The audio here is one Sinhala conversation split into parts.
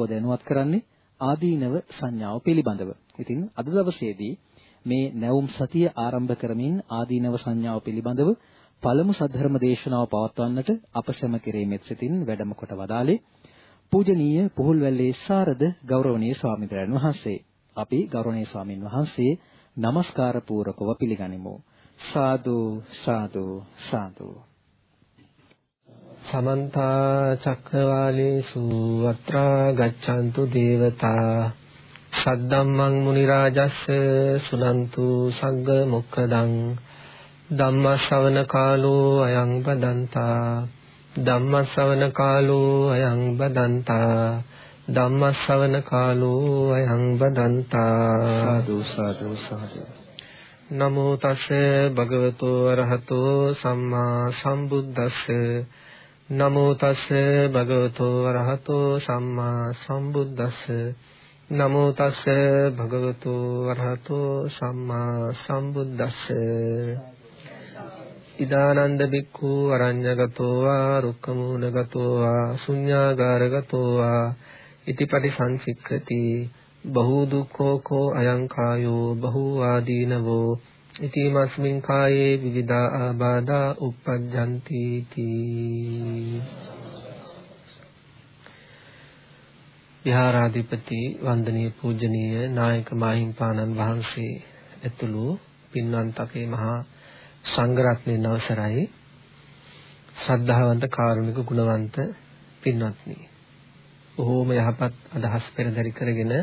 අපව දැනුවත් කරන්නේ ආදීනව සංඥාව පිළිබඳව. ඉතින් අද දවසේදී මේ නැවුම් සතිය ආරම්භ කරමින් ආදීනව සංඥාව පිළිබඳව පළමු සද්ධර්ම දේශනාව පවත්වන්නට අප සැම කෙරෙහිමෙත් සිටින් වැඩම කොට වදාලේ පූජනීය පුහුල්වැල්ලේ සාරද ගෞරවනීය ස්වාමීන් වහන්සේ. අපි ගෞරවනීය ස්වාමින් වහන්සේ নমස්කාර පූරකව පිළිගනිමු. සාදු සාදු සාදු සමන්ත චක්කවාලේසු අත්‍රා ගච්ඡන්තු දේවතා සද්දම්මං මුනි රාජස්ස සුනන්තු සග්ග මොක්ඛදං ධම්ම ශ්‍රවණ කාලෝ අයං බදන්තා ධම්ම ශ්‍රවණ කාලෝ අයං බදන්තා ධම්ම ශ්‍රවණ කාලෝ අයං බදන්තා සාදු සාදු සාදු. නමෝ තස්ස භගවතු වරහතෝ සම්මා සම්බුද්දස්ස නමෝ තස්ස භගවතු වරහතෝ සම්මා සම්බුද්දස්ස. නමෝ තස්ස භගවතු වරහතෝ සම්මා සම්බුද්දස්ස. ඉදානන්ද බික්ඛු අරඤ්‍යගතෝ වා රුක්කමූලගතෝ වා ශුඤ්ඤාගාරගතෝ වා ඉතිපටි සංසික්ඛති බහූ දුක්ඛෝ කෝ අයං කායෝ බහූ ආදීනවෝ ඉතිමස්මින් කායේ විවිධා ආබාධා uppajjanti තී. විහාරාධිපති වන්දනීය පූජනීය නායක මාහිම්පාණන් වහන්සේ ඇතුළු පින්වන්ත අපේ මහා සංඝරත්නයන් අවසරයි. ශ්‍රද්ධාවන්ත කාරුණික ගුණවන්ත පින්වත්නි. බොහෝම යහපත් අදහස් පෙරදරි කරගෙන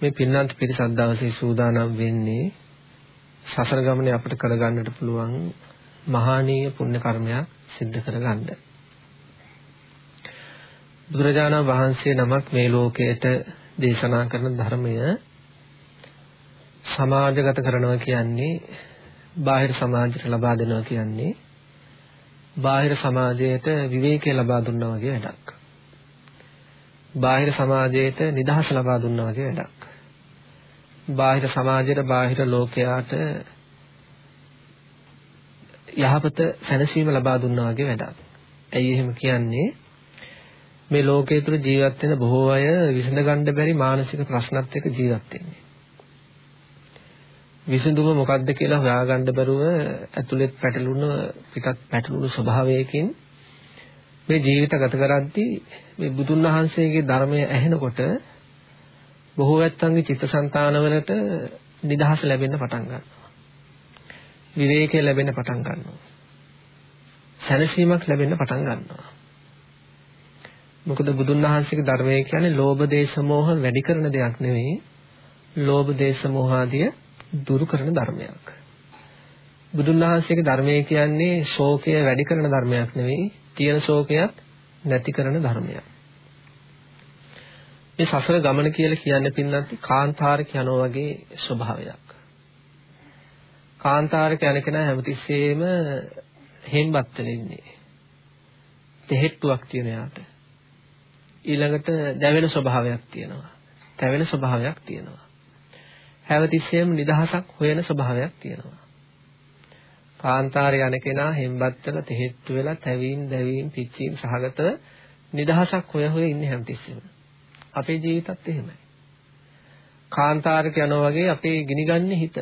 මේ පින්වන්ත පිරිස අදවසේ සූදානම් වෙන්නේ සසර ගමනේ අපිට කරගන්නට පුළුවන් මහානීය පුණ්‍ය කර්මයක් සිද්ධ කරගන්න. බුදුරජාණන් වහන්සේ නමක් මේ ලෝකයට දේශනා කරන ධර්මය සමාජගත කරනවා කියන්නේ බාහිර සමාජයට ලබා දෙනවා කියන්නේ බාහිර සමාජයට විවේකය ලබා දුන්නා වගේ වැඩක්. බාහිර සමාජයට නිදහස ලබා දුන්නා වගේ වැඩක්. බාහිර සමාජයට බාහිර ලෝකයාට යහපත සැනසීම ලබා දුන්නා වගේ වැඩක්. ඇයි එහෙම කියන්නේ? මේ ලෝකයේ තුල ජීවත් වෙන බොහෝ අය විසඳ ගන්න බැරි මානසික ප්‍රශ්නත් එක්ක ජීවත් වෙන්නේ. විසඳුම මොකක්ද කියලා හොයාගන්න බැරුව ඇතුළෙත් පැටලුණු පිටත් පැටලුණු ස්වභාවයකින් මේ ජීවිත ගත කරද්දී මේ බුදුන් වහන්සේගේ ධර්මය ඇහෙනකොට බොහෝ ඇත්තන්ගේ චිත්තසංතානවලට නිදහස ලැබෙන්න පටන් ගන්නවා. විවේකය ලැබෙන්න පටන් ගන්නවා. සැනසීමක් ලැබෙන්න පටන් ගන්නවා. මොකද බුදුන් වහන්සේගේ ධර්මය කියන්නේ ලෝභ දේශ මොහ වැඩි කරන දෙයක් නෙවෙයි. ලෝභ දේශ මොහ ආදිය දුරු කරන ධර්මයක්. බුදුන් වහන්සේගේ ධර්මය කියන්නේ ශෝකය වැඩි කරන ධර්මයක් නෙවෙයි. තියෙන ශෝකයක් නැති කරන ධර්මයක්. මේ සසර ගමන කියලා කියන්නේ පින්නත් කාන්තාරක යනවා වගේ ස්වභාවයක්. කාන්තාරක යන කෙනා හැමතිස්සෙම හෙම්බත් වෙන්නේ. තෙහෙට්ටුවක් තියෙන යාට. ඊළඟට දැවෙන ස්වභාවයක් තියෙනවා. තැවෙන ස්වභාවයක් තියෙනවා. හැමතිස්සෙම නිදහසක් හොයන ස්වභාවයක් තියෙනවා. කාන්තාරය යන කෙනා හෙම්බත් වෙලා තෙහෙට්ටු වෙලා තැවීම් දැවීම් පිච්චීම් සහගතව නිදහසක් හොය හොය ඉන්නේ හැමතිස්සෙම. අපේ ජීවිතත් එහෙමයි. කාන්තාරක යනවා වගේ අපේ ගිනිගන්නේ හිත.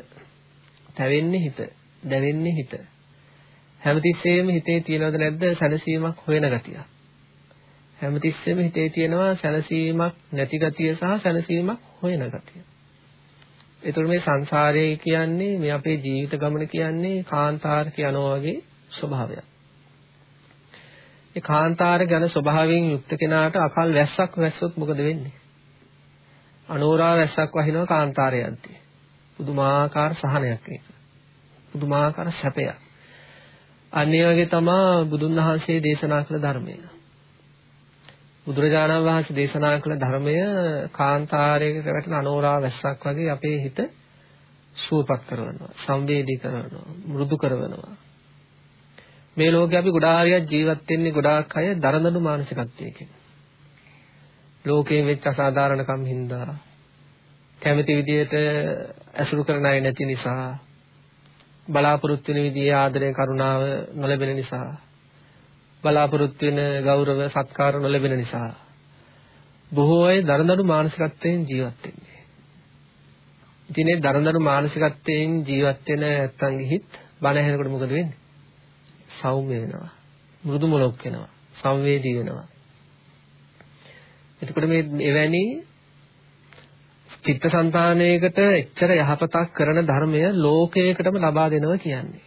තැවෙන්නේ හිත. දැවෙන්නේ හිත. හැමතිස්සෙම හිතේ තියනවද නැද්ද සැනසීමක් හොයන ගතිය. හැමතිස්සෙම හිතේ තියෙනවා සැනසීමක් නැති ගතිය සහ සැනසීමක් හොයන ගතිය. ඒතර මේ සංසාරය කියන්නේ මේ අපේ ජීවිත ගමන කියන්නේ කාන්තාරක යනවා වගේ ස්වභාවයක්. ඒ කාන්තාර ගැන ස්වභාවයෙන් යුක්ත කෙනාට අකල් වැස්සක් වැස්සොත් මොකද වෙන්නේ? අනෝරා වැස්සක් වහිනවා කාන්තාරයන්ති. පුදුමාකාර සහනයක් ඒක. පුදුමාකාර සැපයක්. අන්න ඒ වගේ තමයි බුදුන් වහන්සේ දේශනා කළ ධර්මය. බුදුරජාණන් වහන්සේ දේශනා කළ ධර්මය කාන්තාරයකට වැටෙන අනෝරා වැස්සක් වගේ අපේ හිත සුවපත් කරනවා, සංවේදී කරනවා, මෘදු කරනවා. මේ ලෝකේ අපි ගොඩාරියක් ජීවත් වෙන්නේ ගොඩාක් අය දරදඬු මානසිකත්වයකින්. ලෝකයේ වෙච්ච අසාධාරණකම් හින්දා කැමති විදියට ඇසුරු කරන අය නැති නිසා බලාපොරොත්තු වෙන විදිහේ ආදරය කරුණාව නොලැබෙන නිසා බලාපොරොත්තු වෙන ගෞරව සත්කාර නොලැබෙන නිසා බොහෝ අය දරදරු මානසිකත්වයෙන් ජීවත් වෙන්නේ. ඉතින් මේ දරදරු මානසිකත්වයෙන් ජීවත් වෙන නැත්තන්ගේ හිත් බණ ඇහෙනකොට මොකද වෙන්නේ? සෞම්‍ය වෙනවා. මෘදු මොලොක් වෙනවා. සංවේදී වෙනවා. එතකොට මේ එවැනි චිත්තසංතානයකට එච්චර යහපතක් කරන ධර්මය ලෝකයකටම ලබා දෙනවා කියන්නේ.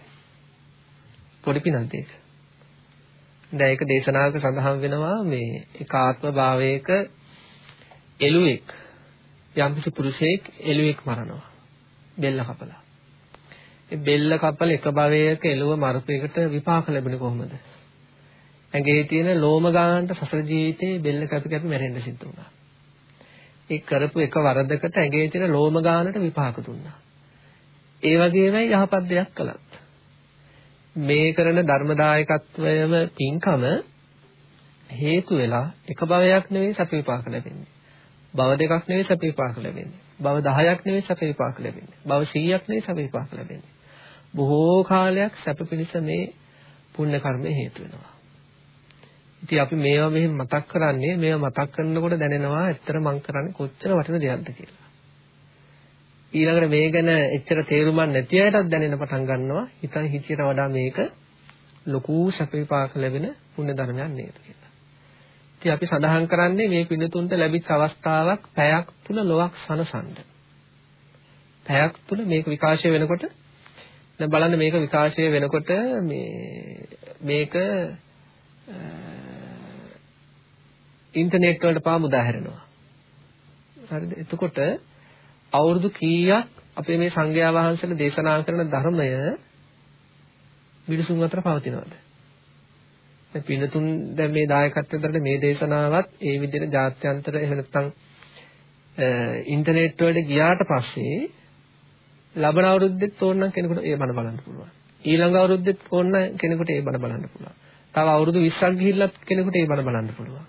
පොඩි පිනක් ඒක. දැන් ඒක දේශනාවක සඳහන් වෙනවා මේ ඒකාත්ම භාවයක එළුවෙක් යම්කිසි පුරුෂයෙක් එළුවෙක් මරනවා. බෙල්ල කපලා. ඒ බෙල්ල කපල එක භවයක එළුව මරපේකට විපාක ලැබෙන්නේ කොහොමද? ඇඟේ තියෙන ලෝම ගානට සසර ජීවිතේ බෙල්ල කැපි කැපි මැරෙන්න සිද්ධ වුණා. ඒ කරපු එක වරදකට ඇඟේ තියෙන ලෝම ගානට විපාක දුන්නා. ඒ වගේමයි යහපත් දෙයක් කළත්. මේ කරන ධර්මදායකත්වයම පින්කම හේතු වෙලා එක භවයක් නෙවෙයි සැප විපාක ලැබෙන්නේ. භව දෙකක් නෙවෙයි සැප විපාක ලැබෙන්නේ. භව 10ක් නෙවෙයි සැප විපාක ලැබෙන්නේ. භව 100ක් නෙවෙයි සැප විපාක ලැබෙන්නේ. බොහෝ කාලයක් සැප පිණිස මේ පුණ්‍ය කර්මය හේතු වෙනවා. ඉතින් අපි මේවා මෙහෙම මතක් කරන්නේ මේවා මතක් කරනකොට දැනෙනවා ඇත්තට මං කරන්නේ කොච්චර වටින දෙයක්ද කියලා. ඊළඟට මේ ගැන එච්චර තේරුමක් නැති අයටත් දැනෙන්න පටන් ගන්නවා හිතන් හිතියට වඩා මේක ලොකු සැප විපාක ලැබෙන පුණ්‍ය ධර්මයක් නේද කියලා. ඉතින් අපි සඳහන් කරන්නේ මේ පිළිතුන්ට ලැබිච්ච අවස්ථාවක් පැයක් තුන ලොවක් සනසන්න. පැයක් තුන මේක විකාශය වෙනකොට දැන් බලන්න මේක විකාශය වෙනකොට මේ මේක ඉන්ටර්නෙට් වලට පාම උදාහරනවා. හරිද? එතකොට අවුරුදු කීයක් අපේ මේ සංඝයා වහන්සේලා දේශනා කරන ධර්මය මිනිසුන් අතර පවතිනවද? දැන් පින්නතුන් දැන් මේ දායකත්වයෙන් දරන මේ දේශනාවත් ඒ විදිහට ජාත්‍යන්තර එහෙම නැත්නම් ඉන්ටර්නෙට් වලට ගියාට පස්සේ ලබන අවුරුද්දෙත් ඕනනම් කෙනෙකුට ඒ බණ බලන්න පුළුවන්. ඊළඟ අවුරුද්දෙත් ඕන කෙනෙකුට ඒ බණ බලන්න පුළුවන්. තව අවුරුදු 20ක් ගිහිල්ලත් කෙනෙකුට ඒ බණ බලන්න පුළුවන්.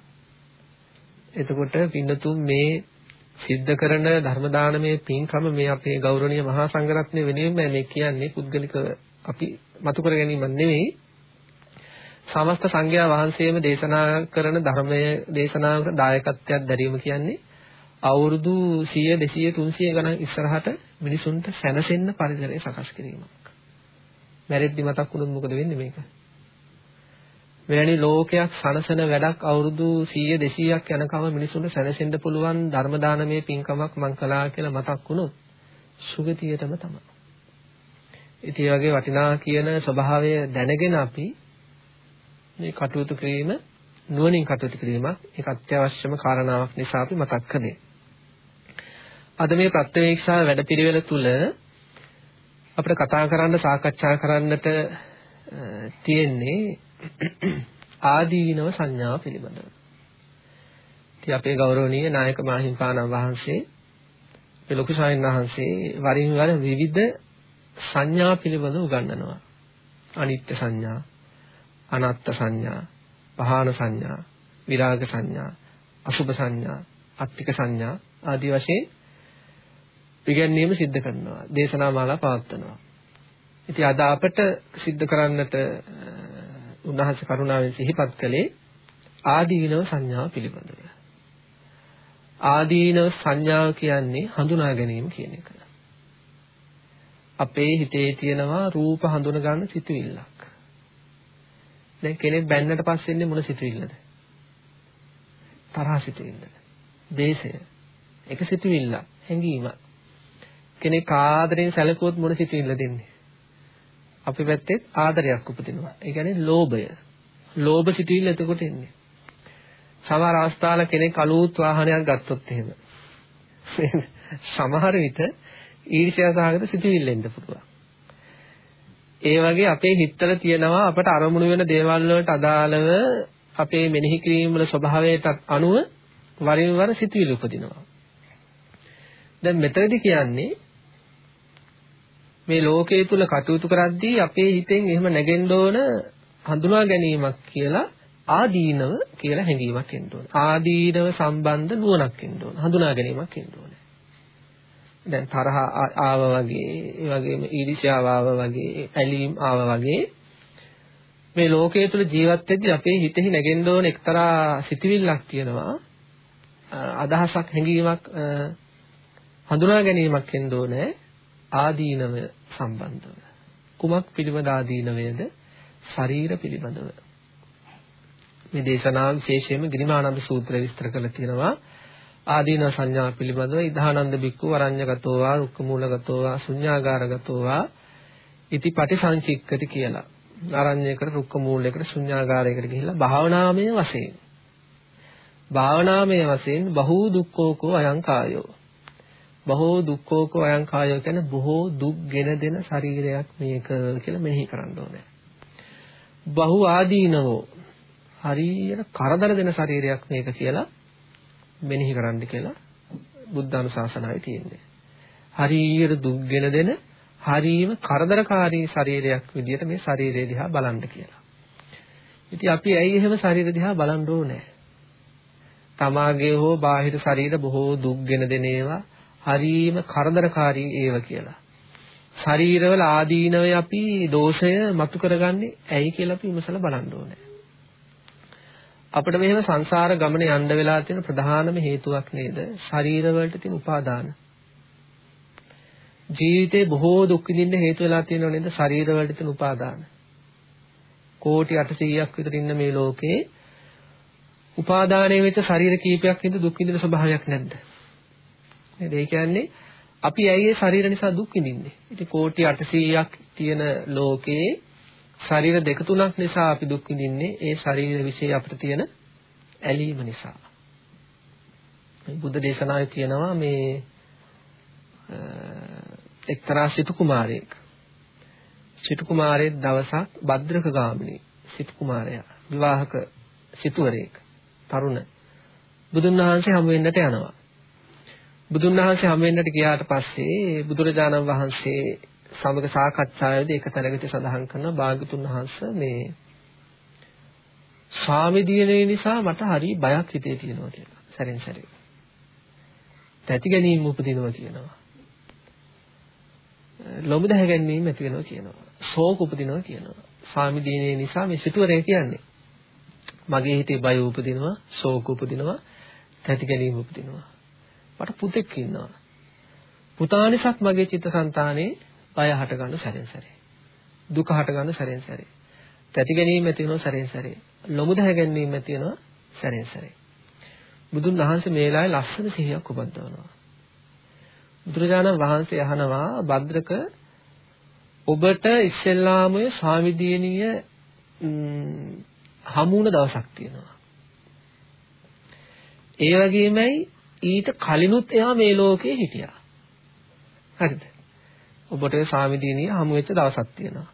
එතකොට පින්නතුන් මේ සිද්ධ කරන ධර්ම දානමය පින්කම මේ අපේ ගෞරවනීය මහා සංඝරත්නය වෙනුවෙන් මේ කියන්නේ පුද්ගලිකව අපි මතු කර ගැනීමක් නෙවෙයි සමස්ත සංඝයා වහන්සේම දේශනා කරන ධර්මයේ දේශනාවකට දායකත්වයක් දැරීම කියන්නේ අවුරුදු 100 200 300 ගණන් ඉස්සරහට මිනිසුන්ට සැනසෙන්න පරිසරය සකස් කිරීමක්. මැරෙද්දි මතක් වුණොත් මොකද වෙන්නේ මේක? මෙවැනි ලෝකයක් සනසන වැඩක් අවුරුදු 100 200ක් යනකම මිනිසුන්ට සැනසෙන්න පුළුවන් ධර්ම දානමය පින්කමක් මං කළා කියලා මතක් වුණොත් සුගතියටම තමයි. ඉතින් වගේ වටිනා කියන ස්වභාවය දැනගෙන අපි මේ කටයුතු කිරීම නුවණින් කටයුතු කිරීමක් ඒක අත්‍යවශ්‍යම කාරණාවක් නිසා අපි මතක් කළේ. අද මේ ප්‍රත්‍යවේක්ෂා වැඩපිළිවෙල තුල අපිට කතා කරන්න සාකච්ඡා කරන්නට තියෙන්නේ ආදීනව සංඥාව පිළිබඳව. ඉතින් අපේ ගෞරවනීය නායක මාහිම්පාණන් වහන්සේ මේ ලොකු ශාහින් වහන්සේ වරින් වර විවිධ සංඥා පිළිබඳව උගන්වනවා. අනිත්‍ය සංඥා, අනාත්ම සංඥා, පහාන සංඥා, විරාග සංඥා, අසුභ සංඥා, අත්තික සංඥා ආදී වශයෙන් ඉගැන්වීම සිද්ධ කරනවා. දේශනා මාලා පවත්වනවා. ඉතින් අද අපට සිද්ධ කරන්නට උන්වහන්සේ කරුණාවෙන් සිහිපත් කළේ ආදීනව සංඥාව පිළිබඳව. ආදීනව සංඥාව කියන්නේ හඳුනා ගැනීම කියන එක. අපේ හිතේ තියෙනවා රූප හඳුන ගන්න සිතුවිල්ලක්. දැන් කෙනෙක් බැන්නට පස්සේ ඉන්නේ මොන සිතුවිල්ලද? තරහ සිතුවිල්ල. දේශය. එක සිතුවිල්ල, හැඟීම. කෙනෙක් ආදරෙන් සැලකුවොත් මොන සිතුවිල්ල දෙන්නේ? අපි පැත්තේ ආදරයක් උපදිනවා. ඒ කියන්නේ ලෝභය. ලෝභ සිතුවිල්ල එතකොට එන්නේ. සමහර අවස්ථාවල කෙනෙක් අලුත් වාහනයක් ගත්තොත් එහෙම. සමහර විට ඊර්ෂ්‍යා සහගත සිතුවිල්ල එන්න පුළුවන්. ඒ වගේ අපේ හිතවල තියෙනවා අපට අරමුණු වෙන දේවල් වලට අදාළව අපේ මෙනෙහි කිරීම වල ස්වභාවයට අනුව වරින් වර සිතුවිලි උපදිනවා. දැන් මෙතනදී කියන්නේ මේ ලෝකයේ තුල කටයුතු කරද්දී අපේ හිතෙන් එහෙම නැගෙන්න ඕන හඳුනා ගැනීමක් කියලා ආදීනව කියලා හැඟීමක් එන්න ඕන. ආදීනව සම්බන්ධ නුවණක් එන්න ඕන. හඳුනා ගැනීමක් එන්න ඕන. දැන් තරහ ආව වගේ, ඒ වගේම ඊර්ෂ්‍යාව ආව වගේ, ඇලීම් ආව වගේ මේ ලෝකයේ තුල ජීවත් වෙද්දී අපේ හිතෙහි නැගෙන්න ඕන එක්තරා සිතුවිල්ලක් තියෙනවා. අදහසක් හැඟීමක් හඳුනා ගැනීමක් වෙන්න ඕනේ ආදීනව සම්බන්ධව. කුමක් පිළිබඳ ආදීනවයද? ශරීර පිළිබඳව. මේ දේශනාව විශේෂයෙන්ම ගිරිමානන්ද සූත්‍රය විස්තර කරලා තියෙනවා. ආදීන සංඥා පිළිබඳව ඉදහානන්ද බික්කු වරඤ්‍යගතෝ වා රුක්කමූලගතෝ වා ශුඤ්ඤාගාරගතෝ වා ඉති පටිසංචික්කති කියලා. ආරණ්‍යයකට රුක්කමූලයකට ශුඤ්ඤාගාරයකට ගිහිල්ලා භාවනාමය වශයෙන් භාවනාමය වශයෙන් බහූ දුක්ඛෝකෝ අයං කායෝ බහෝ දුක්ඛෝකෝ අයං කායෝ කියන්නේ බොහෝ දුක් ගෙන දෙන ශරීරයක් මේක කියලා මෙනෙහි කරන්න ඕනේ. බහු ආදීනවෝ හරියට කරදර දෙන ශරීරයක් මේක කියලා මෙනෙහි කරන්න කියලා බුද්ධානුශාසනාවේ තියෙන්නේ. හරියට දුක්ගෙන දෙන හරීම කරදරකාරී ශරීරයක් විදියට මේ ශරීරය දිහා බලන්න කියලා. ඉතින් අපි ඇයි එහෙම ශරීර දිහා බලන්න ඕනේ? තමාගේ හෝ බාහිර ශරීර බොහෝ දුක්ගෙන දෙන ඒවා හරීම කරදරකාරී ඒවා කියලා. ශරීරවල ආදීනවය අපි දෝෂය මතු කරගන්නේ ඇයි කියලා අපි විමසලා බලන්න ඕනේ. අපිට මෙහෙම සංසාර ගමන යන්න වෙලා තියෙන ප්‍රධානම හේතුවක් නේද? ශරීරවලට තියෙන උපාදාන. ජීවිතේ බොහෝ දුක් විඳින්න හේතු වෙලා තියෙනව නේද? ශරීරවලට තියෙන උපාදාන. කෝටි 800ක් විතර ඉන්න මේ ලෝකේ උපාදානයේ වෙච්ච ශරීර කීපයක් හින්දා දුක් විඳින ස්වභාවයක් නැද්ද? නේද? ඒ කියන්නේ අපි ඇයි ඒ ශරීර නිසා දුක් විඳින්නේ? ඉතින් කෝටි 800ක් තියෙන ලෝකේ ශරීර දෙක තුනක් නිසා අපි දුක් විඳින්නේ ඒ ශරීර વિશે අපිට තියෙන ඇලීම නිසා. බුද්ධ දේශනාවේ කියනවා මේ එක්තරා සිටු කුමාරයෙක්. සිටු කුමාරයෙක් දවසක් භද්‍රක ගාමිණී සිටු කුමාරයා විවාහක සිටුවරයෙක් තරුණ බුදුන් වහන්සේ හමු වෙන්නට යනවා. බුදුන් වහන්සේ හමු වෙන්නට ගියාට පස්සේ බුදුරජාණන් වහන්සේ සමග සාකච්ඡාවේදී එක තැනකදී සඳහන් කරනවා භාග්‍යතුන් වහන්සේ මේ ස්වාමි දිනේ නිසා මට හරි බයක් හිතේ තියෙනවා කියලා. සැරෙන් සැරේ. තැති ගැනීම උපදිනවා කියනවා. ලොමු දැහ ගැනීම ඇති වෙනවා කියනවා. ශෝක උපදිනවා කියනවා. ස්වාමි දිනේ නිසා මේ සිටුවරේ කියන්නේ මගේ හිතේ බය උපදිනවා, ශෝක උපදිනවා, තැති ගැනීම උපදිනවා. මට පුතෙක් ඉන්නවා. පුතානිසක් මගේ චිත්තසංතානේ බය හට ගන්න සැරෙන් සැරේ. දුක හට ගන්න සැරෙන් සැරේ. තැති ගැනීම ඇති වෙනවා සැරෙන් සැරේ. ලොමු දැහ ගැනීම ඇති වෙනවා සැරෙන් සැරේ. බුදුන් වහන්සේ මේ වෙලාවේ ලස්සන සිහියක් උපද්දවනවා. බුදුරජාණන් වහන්සේ අහනවා භද්‍රක ඔබට ඉස්සෙල්ලාම ස්වාමිදීනිය හමුුණ දවසක් තියෙනවා. ඒ වගේමයි ඊට කලිනුත් එයා මේ ලෝකේ හිටියා. හරිද? ඔබට ස්වාමිදීනිය හමු වෙච්ච දවසක් තියෙනවා.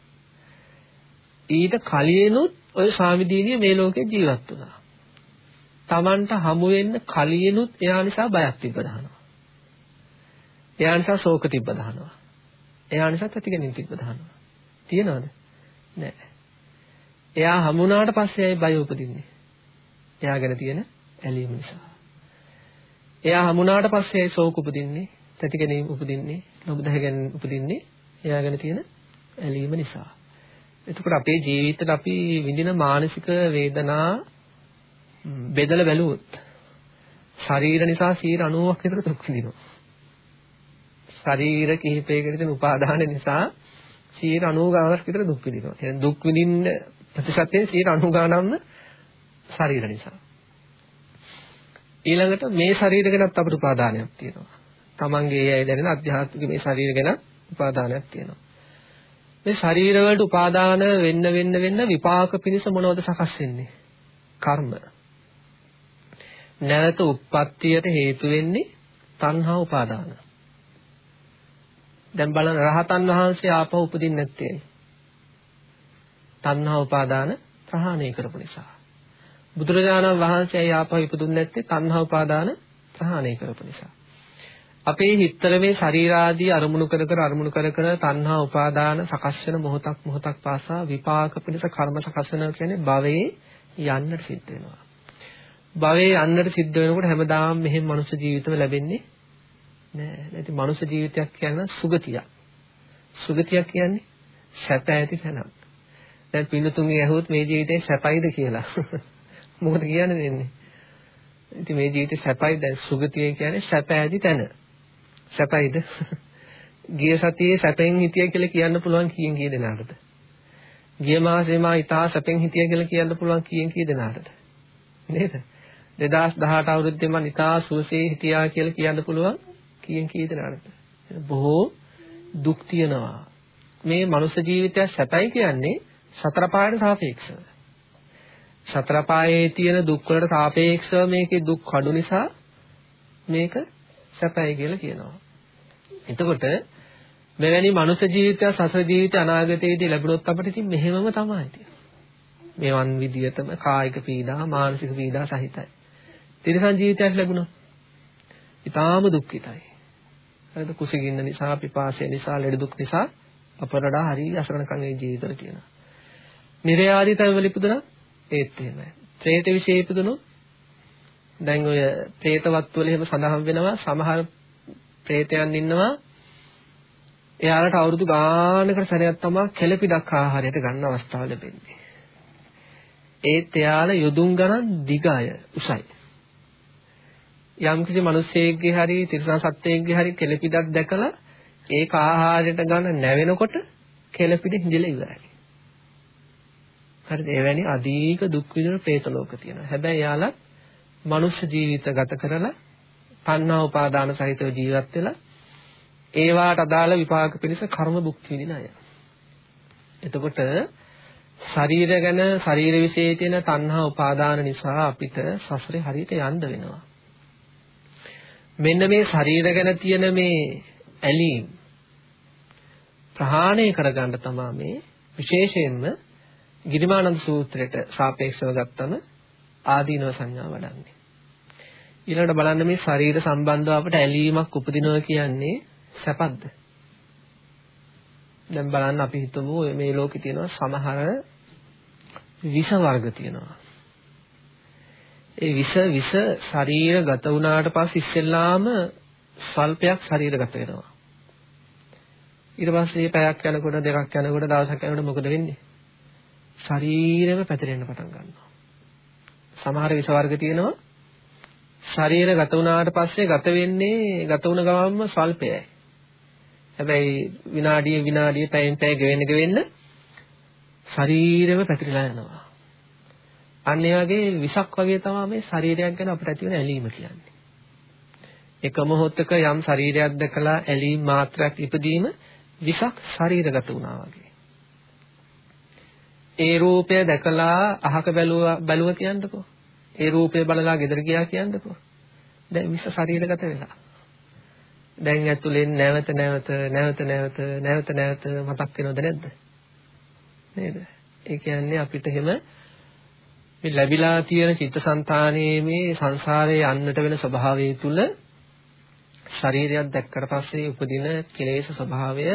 ඊට කලිනුත් ඔය ස්වාමිදීනිය මේ ලෝකේ ජීවත් වුණා. Tamanට හමු වෙන්න කලිනුත් එයා නිසා බයක් තිබ්බ දහනවා. එයා නිසා ශෝක තිබ්බ දහනවා. එයා නිසා ඇතිගෙනින් තිබ්බ දහනවා. තියනවද? නෑ. එයා හමුණාට පස්සේ ඇයි බය උපදින්නේ? එයා ගැන තියෙන ඇලීම නිසා. එයා හමුණාට පස්සේ ඇයි ශෝක උපදින්නේ? තැති ගැනීම උපදින්නේ? නොබදහ ගැන උපදින්නේ එයා ගැන තියෙන ඇලීම නිසා. එතකොට අපේ ජීවිතේට අපි විඳින මානසික වේදනා බෙදලා බැලුවොත් ශරීර නිසා 90ක් විතර දුක් විඳිනවා. ශරීර කිහිපයකට තියෙන උපාදාන නිසා 90 ගානක් විතර දුක් විඳිනවා. එහෙනම් දුක් විඳින්න ප්‍රතිශතයෙන් 90 ගානක්ම ශරීර නිසා. ඊළඟට මේ ශරීර ගැනත් අපිට උපාදානයක් තියෙනවා. තමන්ගේ ඒ අය දැනෙන අධ්‍යාත්මික මේ ශරීර ගැන උපාදානයක් තියෙනවා. මේ ශරීර වලට උපාදාන වෙන්න වෙන්න වෙන්න විපාක පිණිස මොනවද සකස් වෙන්නේ? කර්ම. නැවත උප්පත්තියට හේතු වෙන්නේ තණ්හා උපාදාන. දැන් බලන්න රහතන් වහන්සේ ආපහු උපදින්නේ නැත්තේ තණ්හා උපාදාන ප්‍රහාණය කරපු නිසා. බුදුරජාණන් වහන්සේ ආපහු ඉපදුන්නේ නැත්තේ තණ්හා උපාදාන ප්‍රහාණය කරපු නිසා. අපේ හිතවල මේ ශරීරාදී අරමුණු කර කර අරමුණු කර කර තණ්හා උපාදාන සකස් වෙන මොහොතක් මොහොතක් පාසා විපාක පිණිස කර්ම සකස් වෙනවා කියන්නේ භවයේ යන්නට සිද්ධ වෙනවා. භවයේ යන්නට සිද්ධ වෙනකොට හැමදාම මෙහෙම මනුෂ්‍ය ජීවිතම ලැබෙන්නේ නෑ. නැති මනුෂ්‍ය ජීවිතයක් කියන්නේ සුගතියක්. සුගතියක් කියන්නේ සැප ඇති තැනක්. දැන් පින්නතුන්ගේ ඇහුවොත් මේ ජීවිතේ සැපයිද කියලා. මොකද කියන්නේ දෙන්නේ? ඉතින් මේ ජීවිතේ සැපයි දැන් සුගතිය කියන්නේ සැප ඇති තැන. සැපයිද? ගිය සතියේ සැපෙන් හිටිය කියලා කියන්න පුළුවන් කීයෙන් කී දෙනාටද? ගිය මාසේ මා ඉතා සැපෙන් හිටිය කියලා කියන්න පුළුවන් කීයෙන් කී දෙනාටද? නේද? 2018 අවුරුද්දේ මම ඉතා සුවසේ හිටියා කියලා කියන්න පුළුවන් කීයෙන් කී දෙනාටද? බොහෝ දුක් තියනවා. මේ මනුෂ්‍ය ජීවිතය සැපයි කියන්නේ සතර පායට සාපේක්ෂව. සතර පායේ තියෙන දුක් වලට සාපේක්ෂව මේකේ දුක් අඩු නිසා මේක සැපයි කියලා කියනවා. එතකොට මෙවැනි මනුෂ්‍ය ජීවිතය සසර ජීවිතය අනාගතයේදී ලැබුණොත් අපිට ඉතින් මෙහෙමම තමයි තියෙන්නේ. මේවන් විදියටම කායික පීඩා මානසික පීඩා සහිතයි. තිරසන් ජීවිතයක් ලැබුණොත් ඊටාම දුක්ඛිතයි. හරිද කුසගින්න නිසා පිපාසය නිසා ලෙඩ දුක් නිසා අපරඩා හරි අසරණකම් ඒ ජීවිතවල තියෙනවා. නිර්යාදී තැන්වල ඉපදුණා ඒත් එහෙමයි. പ്രേත විශේෂය ඉපදුණොත් දැන් ඔය പ്രേතවත් වල එහෙම සඳහන් වෙනවා සමහර പ്രേතයන් ඉන්නවා එයාලට අවුරුදු ගානකට සැරයක් තමයි කෙලපිඩක් ආහාරයට ගන්න අවස්ථාව ලැබෙන්නේ. ඒත් එයාලා යොදුන් ගණන් දිගය උසයි. යම් කිසි මිනිසෙක්ගේ හරි තිරසන් සත්ත්වයෙක්ගේ හරි කෙලපිඩක් දැකලා ඒක ආහාරයට ගන්න නැවෙනකොට කෙලපිඩ හිඳිලා ඉවරයි. හරිද? එවැනි අධික දුක් විඳින പ്രേත ලෝක තියෙනවා. හැබැයි යාලා මනුෂ්‍ය ජීවිත ගත කරලා තණ්හා උපාදාන සහිතව ජීවත් වෙලා ඒවාට අදාළ විපාක පිණිස කර්ම භුක්ති විඳින අය. එතකොට ශරීර ගැන ශරීර විශේෂ තියෙන තණ්හා උපාදාන නිසා අපිට සසරේ හරියට යන්න වෙනවා. මෙන්න මේ ශරීර ගැන තියෙන මේ ඇලීම් ප්‍රහාණය කරගන්න තමයි මේ විශේෂයෙන්ම ගිරිමානන්ද සූත්‍රයට සාපේක්ෂව ගත්තම ආදීනව සංඥා වඩන්නේ. ඊළඟට බලන්න මේ ශරීර සම්බන්ධව අපට ඇලීමක් උපදිනවා කියන්නේ සැපක්ද? දැන් බලන්න අපි හිතමු මේ ලෝකේ තියෙනවා සමහර විෂ වර්ග තියෙනවා. ඒ විෂ විෂ ශරීරගත වුණාට පස්සේ ඉස්සෙල්ලාම ස්වල්පයක් ශරීරගත වෙනවා. ඊට පස්සේ පැයක් යනකොට දෙකක් යනකොට දවසක් යනකොට මොකද වෙන්නේ? ශරීරෙම පැතිරෙන්න පටන් ගන්නවා. සමහර විෂ වර්ග තියෙනවා ශරීරගත වුණාට පස්සේ ගත වෙන්නේ ගත වුණ ගමන්ම ස්වල්පයයි. හැබැයි විනාඩිය විනාඩිය පැයෙන් පැය ගෙවෙන්න ගෙවෙන්න ශරීරෙම පැතිරලා යනවා. අන්න ඒ වගේ විසක් වගේ තමයි මේ ශරීරයක් ගැන අපිට ඇති වෙන ඇලීම කියන්නේ. එක මොහොතක යම් ශරීරයක් දැකලා ඇලීම් මාත්‍රයක් ඉපදීම විසක් ශරීරගත වුණා වගේ. ඒ රූපය දැකලා අහක බැලුවා බැලුවා කියන්නකෝ. ඒ රූපය බලලා ගෙදර ගියා කියන්නකෝ. දැන් විස ශරීරගත වෙලා. දැන් ඇතුලෙන් නැවත නැවත නැවත නැවත නැවත නැවත මතක් වෙනවද නැද්ද? නේද? ඒ කියන්නේ අපිට එහෙම මේ ලැබිලා තියෙන චිත්තසංතානයේ මේ සංසාරයේ යන්නට වෙන ස්වභාවය තුල ශරීරයක් දැක්කට පස්සේ උපදින කෙලෙස් ස්වභාවය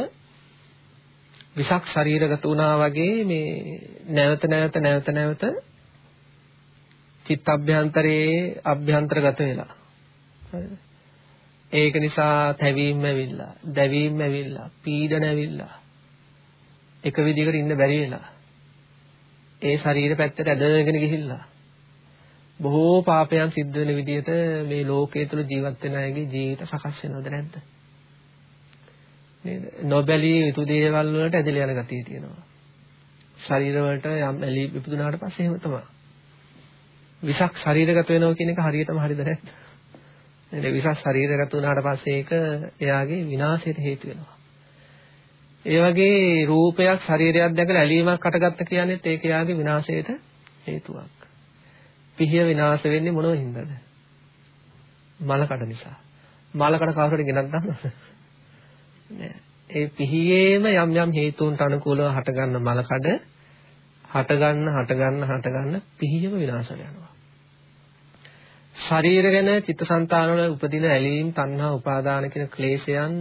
විසක් ශරීරගත වුණා වගේ මේ නැවත නැවත නැවත නැවත චිත්තඅභ්‍යන්තරයේ අභ්‍යන්තරගත වෙලා ඒක නිසා තැවීම ඇවිල්ලා දැවීම ඇවිල්ලා පීඩන ඇවිල්ලා එක විදිහකට ඉන්න බැරි වෙලා ඒ ශරීර පැත්තට ඇදගෙන ගිහිල්ලා බොහෝ පාපයන් සිද්ධ වෙන විදිහට මේ ලෝකයේ තුල ජීවත් වෙන අයගේ ජීවිත සකස් වෙනවද නැද්ද? නේද? නොබැලී යුතු දේවල් වලට ඇදලා යන ගතිය තියෙනවා. ශරීර වලට යම් ඇලි ඉපදුනාට පස්සේ එහෙම තමයි. විසක් ශරීරගත වෙනවා කියන එක හරියටම හරිද නැද්ද? නේද? විසක් ශරීරගත වුණාට පස්සේ ඒක එයාගේ විනාශයට හේතු වෙනවා. ඒ වගේ රූපයක් ශරීරයක් දැකලා ඇලීමක් අටගත්ත කියන්නේත් ඒක යාගේ විනාශයට හේතුවක්. පිහිය විනාශ වෙන්නේ මොනව හින්දාද? මලකඩ නිසා. මලකඩ කවුරුහරි ගෙනත් දාන්නවද? නෑ. ඒ පිහියේම යම් යම් හේතුන්ට අනුකූලව හටගන්න මලකඩ හටගන්න හටගන්න හටගන්න පිහියම විනාශ වෙනවා. ශරීර ගැන චිත්තසංතානවල උපදින ඇලීම්, තණ්හා, උපාදාන කියන ක්ලේශයන්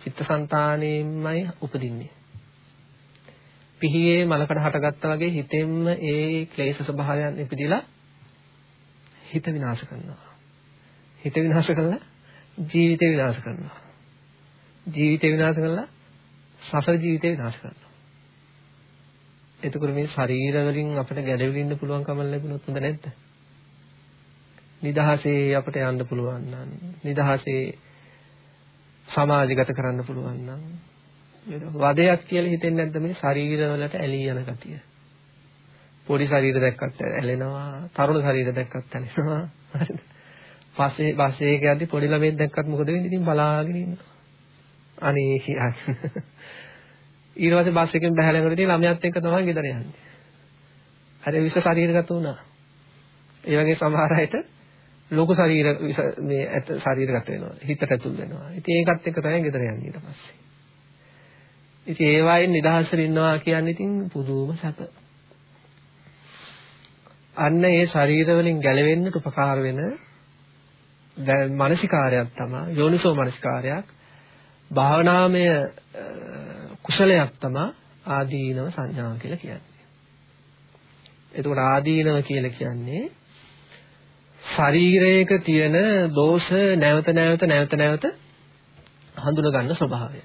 චිත්තසංතානෙමයි උපදින්නේ. පිහියේ මලකඩ හටගත්තා වගේ හිතෙන්ම ඒ ක්ලේශ ස්වභාවයන් ඉපදිලා හිත විනාශ කරනවා. හිත විනාශ කළා ජීවිතේ විනාශ කරනවා. ජීවිතේ විනාශ කළා සසර ජීවිතේ විනාශ කරනවා. එතකොට මේ ශරීර වලින් අපිට ගැලවෙන්න පුළුවන් කම ලැබුණොත් හොඳ නැද්ද? නිදහසේ අපිට යන්න පුළුවන් නම් නිදහසේ සමාජගත කරන්න පුළුවන් නම් වදයක් කියලා හිතෙන්නේ නැද්ද මේ ශරීරවලට ඇලී යන ගතිය? පොඩි ශරීර දැක්කත් ඇලෙනවා, තරුණ ශරීර දැක්කත් ඇලෙනවා. හරිද? පස්සේ බස් එකේ යද්දි පොඩි ළමෙක් දැක්කත් මොකද වෙන්නේ? ඉතින් බලාගෙන ඉන්නවා. අනේ කියන්නේ. ඊට පස්සේ බස් එකෙන් බහැලා යනකොට ඉතින් ළමයාත් එක්ක තමයි ගෙදර යන්නේ. හරි විස ශරීරගත වුණා. ඒ වගේ සමහර අයට ලොකු ශරීර මේ ඇත ශරීරගත වෙනවා. හිතට ඇතුල් වෙනවා. ඉතින් ඒකත් එක්ක තමයි ගෙදර යන්නේ ඊට පස්සේ. ඉතින් ඒ වයින් නිදහසට ඉන්නවා කියන්නේ ඉතින් පුදුම සැප. අන්න ඒ ශරීර වලින් ගැලවෙන්නට උපකාර වෙන මානසිකාරයක් තමයි යෝනිසෝ මානසිකාරයක් භාවනාමය කුසලයක් තමයි ආදීනව සංඥාව කියලා කියන්නේ. එතකොට ආදීනව කියලා කියන්නේ ශරීරයක තියෙන දෝෂ නැවත නැවත නැවත නැවත හඳුන ගන්න ස්වභාවය.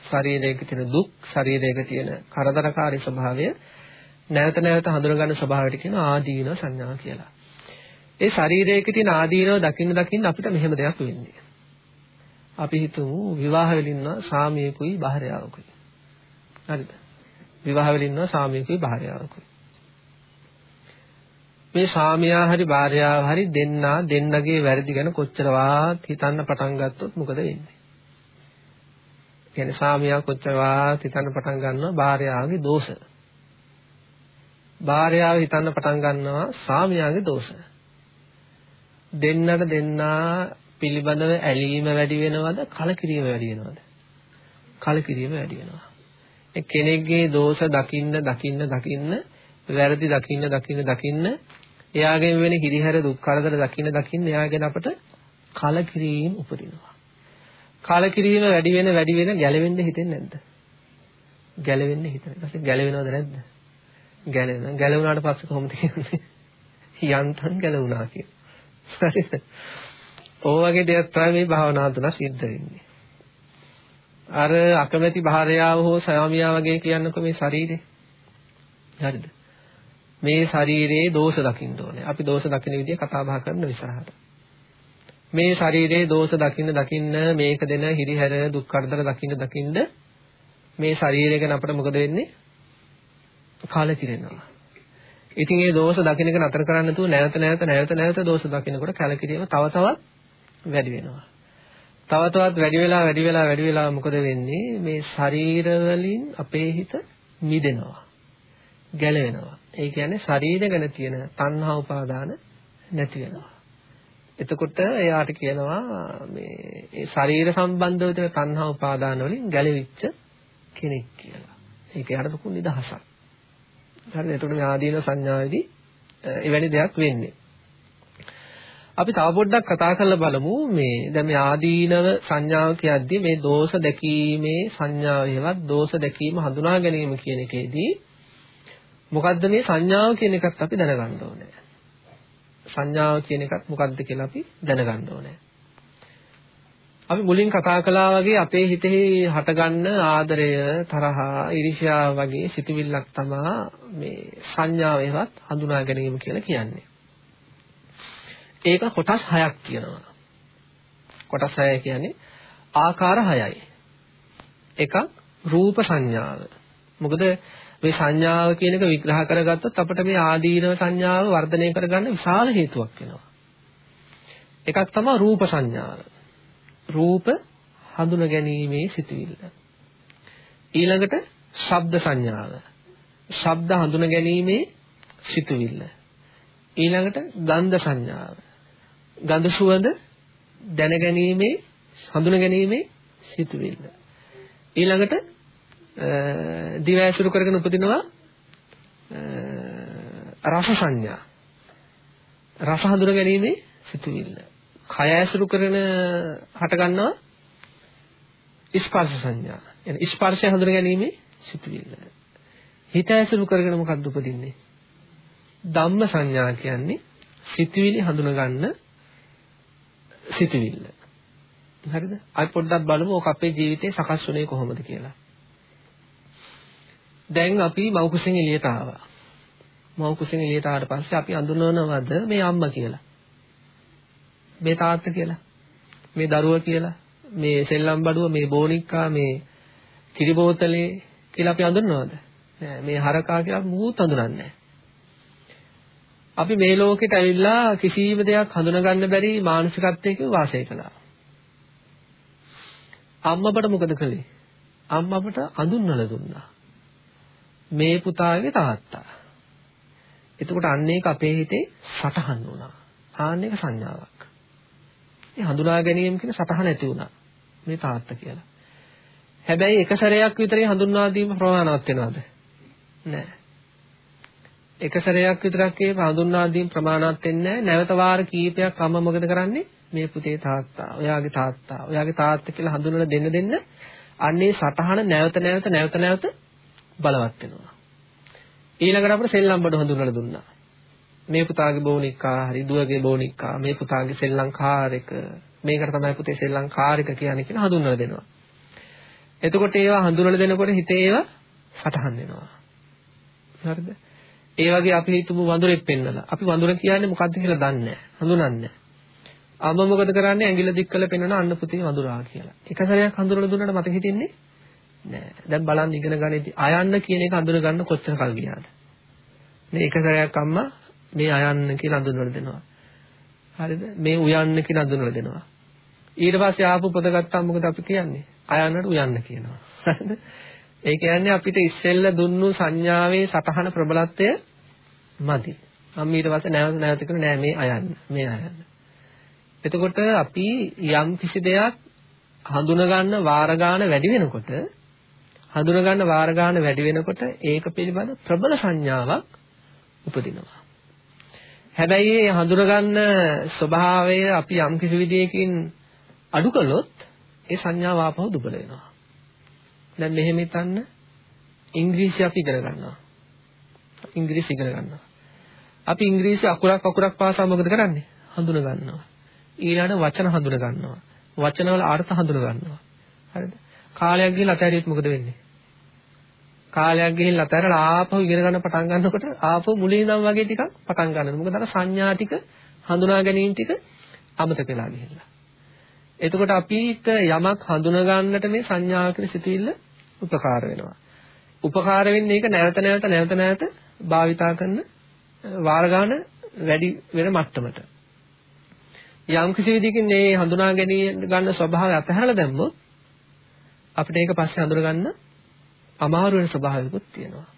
ශරීරයක තියෙන දුක්, ශරීරයක තියෙන කරදරකාරී ස්වභාවය නැවත නැවත හඳුන ගන්න ස්වභාවයට කියන ආදීනව සංඥා කියලා. ඒ ශරීරයක තියෙන ආදීනව දකින්න දකින්න අපිට මෙහෙම දෙයක් වෙන්නේ. අපි හිතමු විවාහ වෙලින් ඉන්නවා සාමියෙකුයි භාර්යාවකුයි. හරිද? විවාහ වෙලින් ඉන්නවා සාමියෙකුයි භාර්යාවකුයි. මේ සාමියා හරි භාර්යාව හරි දෙන්නා දෙන්නගේ වැරදි ගැන කොච්චරවත් හිතන්න පටන් ගත්තොත් මොකද වෙන්නේ? කියන්නේ සාමියා කොච්චරවත් හිතන්න පටන් ගන්නවා භාර්යාවගේ දෝෂ. භාර්යාව හිතන්න පටන් ගන්නවා සාමියාගේ දෝෂ. දෙන්නට දෙන්නා පිළිබඳව ඇලීම වැඩි වෙනවද කලකිරීම වැඩි වෙනවද? කලකිරීම වැඩි වෙනවා. ඒ කෙනෙක්ගේ දෝෂ දකින්න දකින්න දකින්න වැරදි දකින්න දකින්න දකින්න එයාගෙන් වෙන හිරිහැර දුක් කරදර දකින්න දකින්න එයාගෙන අපට කලකිරීම උපදිනවා. කලකිරීම වැඩි වෙන වැඩි වෙන ගැලවෙන්න හිතෙන්නේ නැද්ද? ගැලවෙන්න හිතන. ඊපස්සේ ගැලවෙනවද නැද්ද? ගැලවෙනවා. ගැලවුණාට පස්සේ කොහොමද කියන්නේ? යන්තම් ගැලවුණා කියන. හරිද? ඔය වගේ දෙයක් තමයි මේ භාවනා තුන සිද්ධ වෙන්නේ. අර අකමැති භාර්යාව හෝ ස්වාමියා වගේ කියන්නකො මේ ශරීරේ. හරිද? මේ ශරීරයේ දෝෂ දකින්න ඕනේ. අපි දෝෂ දකින විදිය කතා බහ කරන විසරහට. මේ ශරීරයේ දෝෂ දකින්න දකින්න මේක දෙන හිරිහැර දුක් කරදර දකින්න දකින්න මේ ශරීරය ගැන අපිට මොකද වෙන්නේ? කාලකිරෙනවා. ඉතින් මේ දෝෂ දකින්න එක නතර කරන්න නැතුව නැවත නැවත නැවත නැවත දෝෂ දකින්නකොට කලකිරීම තව තවත් වැඩි වෙනවා. තව තවත් වැඩි වෙලා වැඩි වෙලා වැඩි වෙලා මොකද වෙන්නේ? මේ ශරීර වලින් අපේ හිත මිදෙනවා. ගැලවෙනවා. ඒ කියන්නේ ශරීරය ගැන තියෙන තණ්හා උපාදාන නැති වෙනවා. එතකොට එයාට කියනවා මේ ඒ ශරීර සම්බන්ධව තියෙන තණ්හා උපාදාන වලින් ගැලවිච්ච කෙනෙක් කියලා. ඒක යාට ලොකු නිදහසක්. හරිද? එතකොට මේ ආදීන සංඥාවේදී එවැනි දෙයක් වෙන්නේ. අපි තව පොඩ්ඩක් කතා කරලා බලමු මේ දැන් මේ ආදීනව සංඥාව කියද්දී මේ දෝෂ දැකීමේ සංඥාවේවත් දෝෂ දැකීම හඳුනා ගැනීම කියන එකේදී මොකද්ද මේ සංඥාව කියන එකත් අපි දැනගන්න ඕනේ. සංඥාව කියන එකත් මොකද්ද කියලා අපි දැනගන්න ඕනේ. අපි මුලින් කතා කළා වගේ අපේ හිතේ හටගන්න ආදරය, තරහා, ඊර්ෂ්‍යාව වගේ සිතුවිල්ලක් තමයි මේ සංඥාවේවත් හඳුනා ගැනීම කියලා කියන්නේ. ඒක කොටස් හයක් කියනවා. කොටස් හය කියන්නේ ආකාර හයයි. එකක් රූප සංඥාව. මොකද මේ සංඥාව කියන එක විග්‍රහ කරගත්තොත් අපිට මේ ආදීනව සංඥාව වර්ධනය කරගන්න විශාල හේතුවක් වෙනවා. එකක් තමයි රූප සංඥාව. රූප හඳුන ගැනීමේ සිතුවිල්ල. ඊළඟට ශබ්ද සංඥාව. ශබ්ද හඳුන ගැනීමේ සිතුවිල්ල. ඊළඟට ගන්ධ සංඥාව. ගඳ සුවඳ දැනගැනීමේ හඳුන ගැනීමේ සිතුවිල්ල. ඊළඟට දිව ඇසුරු කරගෙන උපදිනවා රස සංඥා. රස හඳුන ගැනීමේ සිතුවිල්ල. කය ඇසුරු කරන හට ගන්නවා ස්පර්ශ සංඥා. එන ස්පර්ශය හඳුන ගැනීමේ සිතුවිල්ල. හිත ඇසුරු කරගෙන මොකද්ද උපදින්නේ? ධම්ම සංඥා කියන්නේ සිතුවිලි හඳුන ගන්න සිතුවිල්ල. හරිද? අපි පොඩ්ඩක් බලමු ඕක අපේ ජීවිතේ සකස් වුණේ කොහොමද කියලා. දැන් අපි මව් කුසෙන් එළියට ආවා. මව් කුසෙන් එළියට ආවට පස්සේ අපි අඳුනනවද මේ අම්මා කියලා? මේ තාත්තා කියලා. මේ දරුවා කියලා. මේ සෙල්ලම් බඩුව, මේ බෝනික්කා, මේ කිරි බෝතලේ කියලා අපි හඳුන්වනවද? නෑ. මේ හරකා කියලා මුකුත් හඳුනන්නේ නෑ. අපි මේ ලෝකෙට ඇවිල්ලා කිසිම දෙයක් හඳුනගන්න බැරි මානසිකත්වයක වාසය කළා. අම්මපට මොකද කළේ? අම්මපට අඳුන්වලා දුන්නා. මේ පුතාගේ තාත්තා. එතකොට අන්න ඒක අපේ හිතේ සටහන් වුණා. ආන්න එක සංඥාවක්. මේ හඳුනා ගැනීම කියන සටහන ඇති වුණා. මේ තාත්තා කියලා. හැබැයි එක සැරයක් විතරේ හඳුන්වා දීම ප්‍රමාණවත් වෙනවද? නෑ. එක සැරයක් විතරක් ඒ හඳුන්වා දීම ප්‍රමාණවත් වෙන්නේ නෑ. නැවත වාර කීපයක් අම්මා මොකද කරන්නේ? මේ පුතේ තාත්තා, ඔයාගේ තාත්තා, ඔයාගේ තාත්තා කියලා හඳුන්වලා දෙන්න දෙන්න අන්නේ සටහන නැවත නැවත නැවත නැවත බලවත් වෙනවා. ඊළඟට අපිට සෙල්ලම් බඩ හඳුන්වලා දුන්නා. මේ පුතාගේ බෝනික්කා හරි දුවගේ බෝනික්කා මේ පුතාගේ සෙල්ලම් කාර් එක මේකට තමයි පුතේ සෙල්ලම් කාර් එක කියන්නේ කියලා හඳුන්වලා දෙනවා. එතකොට ඒවා හඳුනලා දෙනකොට හිතේ ඒවා සටහන් වෙනවා. හරිද? ඒ වගේ අපි හිතමු වඳුරෙක් පෙන්නලා. අපි වඳුර කියන්නේ මොකද්ද කියලා දන්නේ නැහැ. හඳුනන්නේ නැහැ. අම්මා මොකද කරන්නේ? ඇඟිල්ල දික් කරලා පෙන්නනවා අන්න පුතේ වඳුරා කියලා. එක සැරයක් හඳුනලා දුන්නාට මතක හිටින්නේ නෑ. දැන් බලන්න ඉගෙන ගන්නදී අයන්න කියන එක හඳුන ගන්න කොච්චර කල් ගියාද? මේ එක සැරයක් අම්මා මේ අයන්න කියලා හඳුන්වලා දෙනවා. හරිද? මේ උයන්න කියලා හඳුන්වලා දෙනවා. ඊට පස්සේ ආපු පොත ගත්තාම මොකද අපි කියන්නේ? අයන්නට උයන්න කියනවා. හරිද? ඒ කියන්නේ අපිට ඉස්සෙල්ල දුන්නු සංඥාවේ සතහන ප්‍රබලත්වය මදි. මම ඊට පස්සේ නැවත නැවත කරන නෑ මේ අයන්න මේ අයන්න. එතකොට අපි යම් කිසි දෙයක් හඳුන ගන්න වාර ගන්න වැඩි වෙනකොට හඳුන ගන්න වාර ගන්න වැඩි වෙනකොට ඒක පිළිබඳ ප්‍රබල සංඥාවක් උපදිනවා. හැබැයි මේ හඳුන ගන්න ස්වභාවය අපි යම් කිසි විදියකින් අඩු කළොත් ඒ සංඥාව ආපහු දුබල වෙනවා. දැන් මෙහෙම හිතන්න ඉංග්‍රීසි අපි ඉගෙන ගන්නවා. ඉංග්‍රීසි ඉගෙන ගන්නවා. අපි ඉංග්‍රීසි අකුරක් අකුරක් පාසා මොකද කරන්නේ? හඳුන ගන්නවා. ඊළඟ වචන හඳුන ගන්නවා. වචනවල අර්ථ හඳුන ගන්නවා. හරිද? කාලයක් ගිහලා අතහැරියොත් මොකද වෙන්නේ? කාලයක් ගිහිල්ලා අතහැරලා ආපහු ඉගෙන ගන්න පටන් ගන්නකොට ආපහු මුලින් ඉඳන් වගේ ටිකක් පටන් ගන්නවා. මොකද අර සංඥා ටික හඳුනා ගැනීම ටික අමතක වෙලා ගිහිල්ලා. එතකොට අපිට යමක් හඳුනා ගන්නට මේ සංඥා කියන සිතුවිල්ල උපකාර වෙනවා. උපකාර වෙන්නේ ඒක නැවත නැවත නැවත නැවත භාවිතා කරන වාර ගන්න වැඩි වෙන මට්ටමට. යම් කිසි විදිහකින් මේ හඳුනා ගැනීම ගන්න ස්වභාවය අතහැරලා දැම්මොත් අපිට ඒක පස්සේ හඳුනා ගන්න අමාරු වෙන ස්වභාවයකුත් තියෙනවා.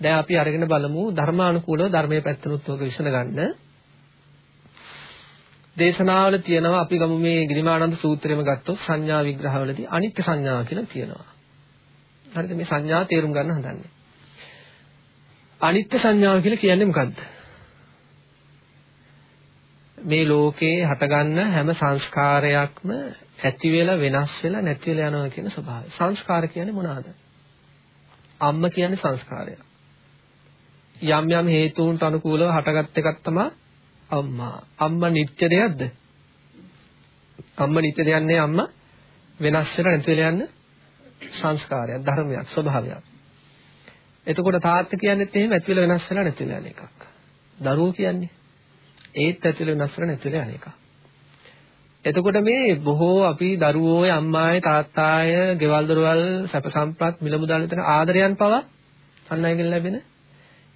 දැන් අපි අරගෙන බලමු ධර්මානුකූලව ධර්මයේ පැත්තනොත් ඔක විසඳ ගන්න. දේශනාවල තියෙනවා අපි ගමු මේ ගිරිමානන්ද සූත්‍රයේම ගත්තොත් සංඥා විග්‍රහවලදී අනිත්‍ය සංඥා කියලා තියෙනවා. හරිද මේ සංඥා තේරුම් ගන්න හදන්නේ. අනිත්‍ය සංඥාව කියලා කියන්නේ මොකද්ද? මේ ලෝකේ හටගන්න හැම සංස්කාරයක්ම ඇති වෙලා වෙනස් වෙලා නැති වෙලා යනවා කියන ස්වභාවය. සංස්කාර කියන්නේ මොනවාද? අම්ම කියන්නේ සංස්කාරයක්. යම් යම් හේතුන්ට අනුකූලව හටගත් එකක් තමයි අම්මා. අම්මා නිත්‍ය දෙයක්ද? අම්මා නිත්‍ය දෙයක් නේ අම්මා වෙනස් වෙලා නැති වෙලා යන සංස්කාරයක්, ධර්මයක්, ස්වභාවයක්. එතකොට තාත්තා කියන්නේත් එහෙම ඇති වෙලා වෙනස් වෙලා නැති වෙලා යන එකක්. දරුවෝ කියන්නේ ඒත් ඇති වෙලා වෙනස් වෙලා නැති වෙලා යන එකක්. එතකොට මේ බොහෝ අපි දරුවෝයි අම්මායි තාත්තාය ගෙවල් දොරවල් සැප සම්පත් මිල මුදල් විතර ආදරයන් පවා අන් අයගෙන් ලැබෙන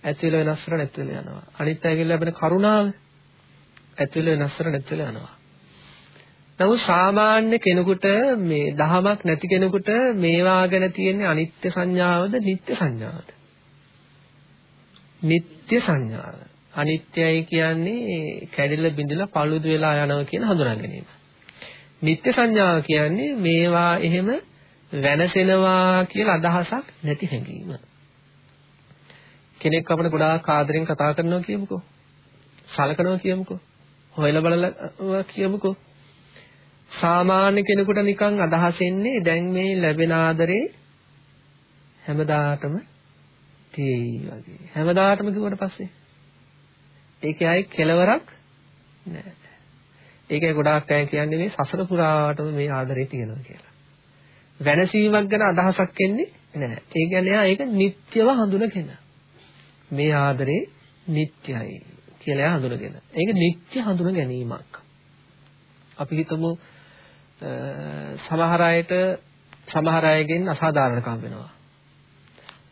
ඇති වෙලා වෙනස් වෙලා නැති වෙලා යනවා. අනිත් අයගෙන් ලැබෙන කරුණාව ඇති වෙලා වෙනස් වෙලා නැති වෙලා යනවා. නමුත් සාමාන්‍ය කෙනෙකුට මේ දහමක් නැති කෙනෙකුට මේවා ගැන තියෙන අනිත්‍ය සංඥාවද නිට්ටය සංඥාවද? නිට්ටය සංඥාව. අනිත්‍යයි කියන්නේ කැඩිලා බිඳිලා පළුදු වෙලා යනවා කියන හඳුනා ගැනීම. නිත්‍ය සංඥාව කියන්නේ මේවා එහෙම වෙනසෙනවා කියලා අදහසක් නැති හැඟීම. කෙනෙක් අපිට ගොඩාක් ආදරෙන් කතා කරනවා කියමුකෝ. සලකනවා කියමුකෝ. හොයලා බලලා කියමුකෝ. සාමාන්‍ය කෙනෙකුට නිකන් අදහස් එන්නේ දැන් මේ ලැබෙන ආදරේ හැමදාටම තියෙයි වගේ. හැමදාටම කිව්වට පස්සේ ඒකේ ආයේ කෙලවරක් නැහැ. ඒකේ ගොඩාක් අය කියන්නේ මේ සසර පුරාටම මේ ආදරේ තියෙනවා කියලා. වෙනසීමක් ගැන අදහසක් එන්නේ නැහැ. ඒ කියන්නේ එයා ඒක නිට්ටයව හඳුනගෙන. මේ ආදරේ නිට්ටයයි කියලා එයා හඳුනගෙන. ඒක නිට්ටය හඳුන ගැනීමක්. අපි හිතමු සමහර අයට සමහර අයගෙන් අසාධාරණකම් වෙනවා.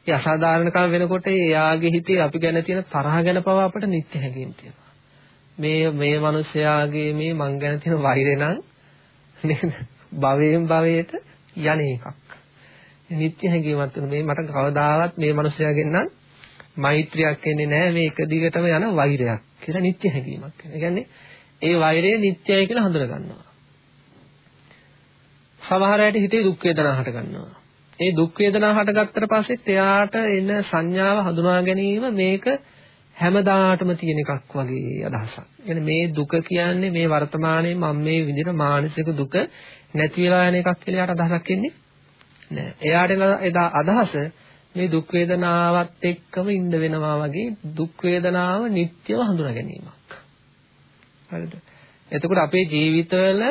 ඒ අසාධාරණකම් වෙනකොට එයාගේ හිතේ අපි ගැන තියෙන තරහ ගැන පවා අපට නිත්‍ය හැඟීම් තියෙනවා. මේ මේ මිනිස්යාගේ මේ මං ගැන තියෙන වෛරය නම් නේද? භවයෙන් භවයට යන එකක්. නිත්‍ය හැඟීමක් තුන මේ මට කවදාවත් මේ මිනිස්යාගෙන් නම් මෛත්‍රියක් එන්නේ නැහැ මේ එක දිගටම යන වෛරයක් කියලා නිත්‍ය හැඟීමක්. ඒ කියන්නේ ඒ වෛරය නිත්‍යයි කියලා හඳුන ගන්නවා. සමහර අයට හිතේ දුක් වේදනා හට ගන්නවා. ඒ දුක් වේදනා හටගත්තට පස්සෙත් එයාට එන සංඥාව හඳුනා ගැනීම මේක හැමදාටම තියෙන එකක් වගේ අදහසක්. يعني මේ දුක කියන්නේ මේ වර්තමානයේ මම මේ විඳින මානසික දුක නැති වෙලා යන එකක් කියලා එයාට අදහසක් එන්නේ නැහැ. එයාට එදා අදහස මේ දුක් වේදනාවත් එක්කම ඉන්න වෙනවා වගේ දුක් වේදනාව නිට්ටයව හඳුනා ගැනීමක්. හරිද? එතකොට අපේ ජීවිතවල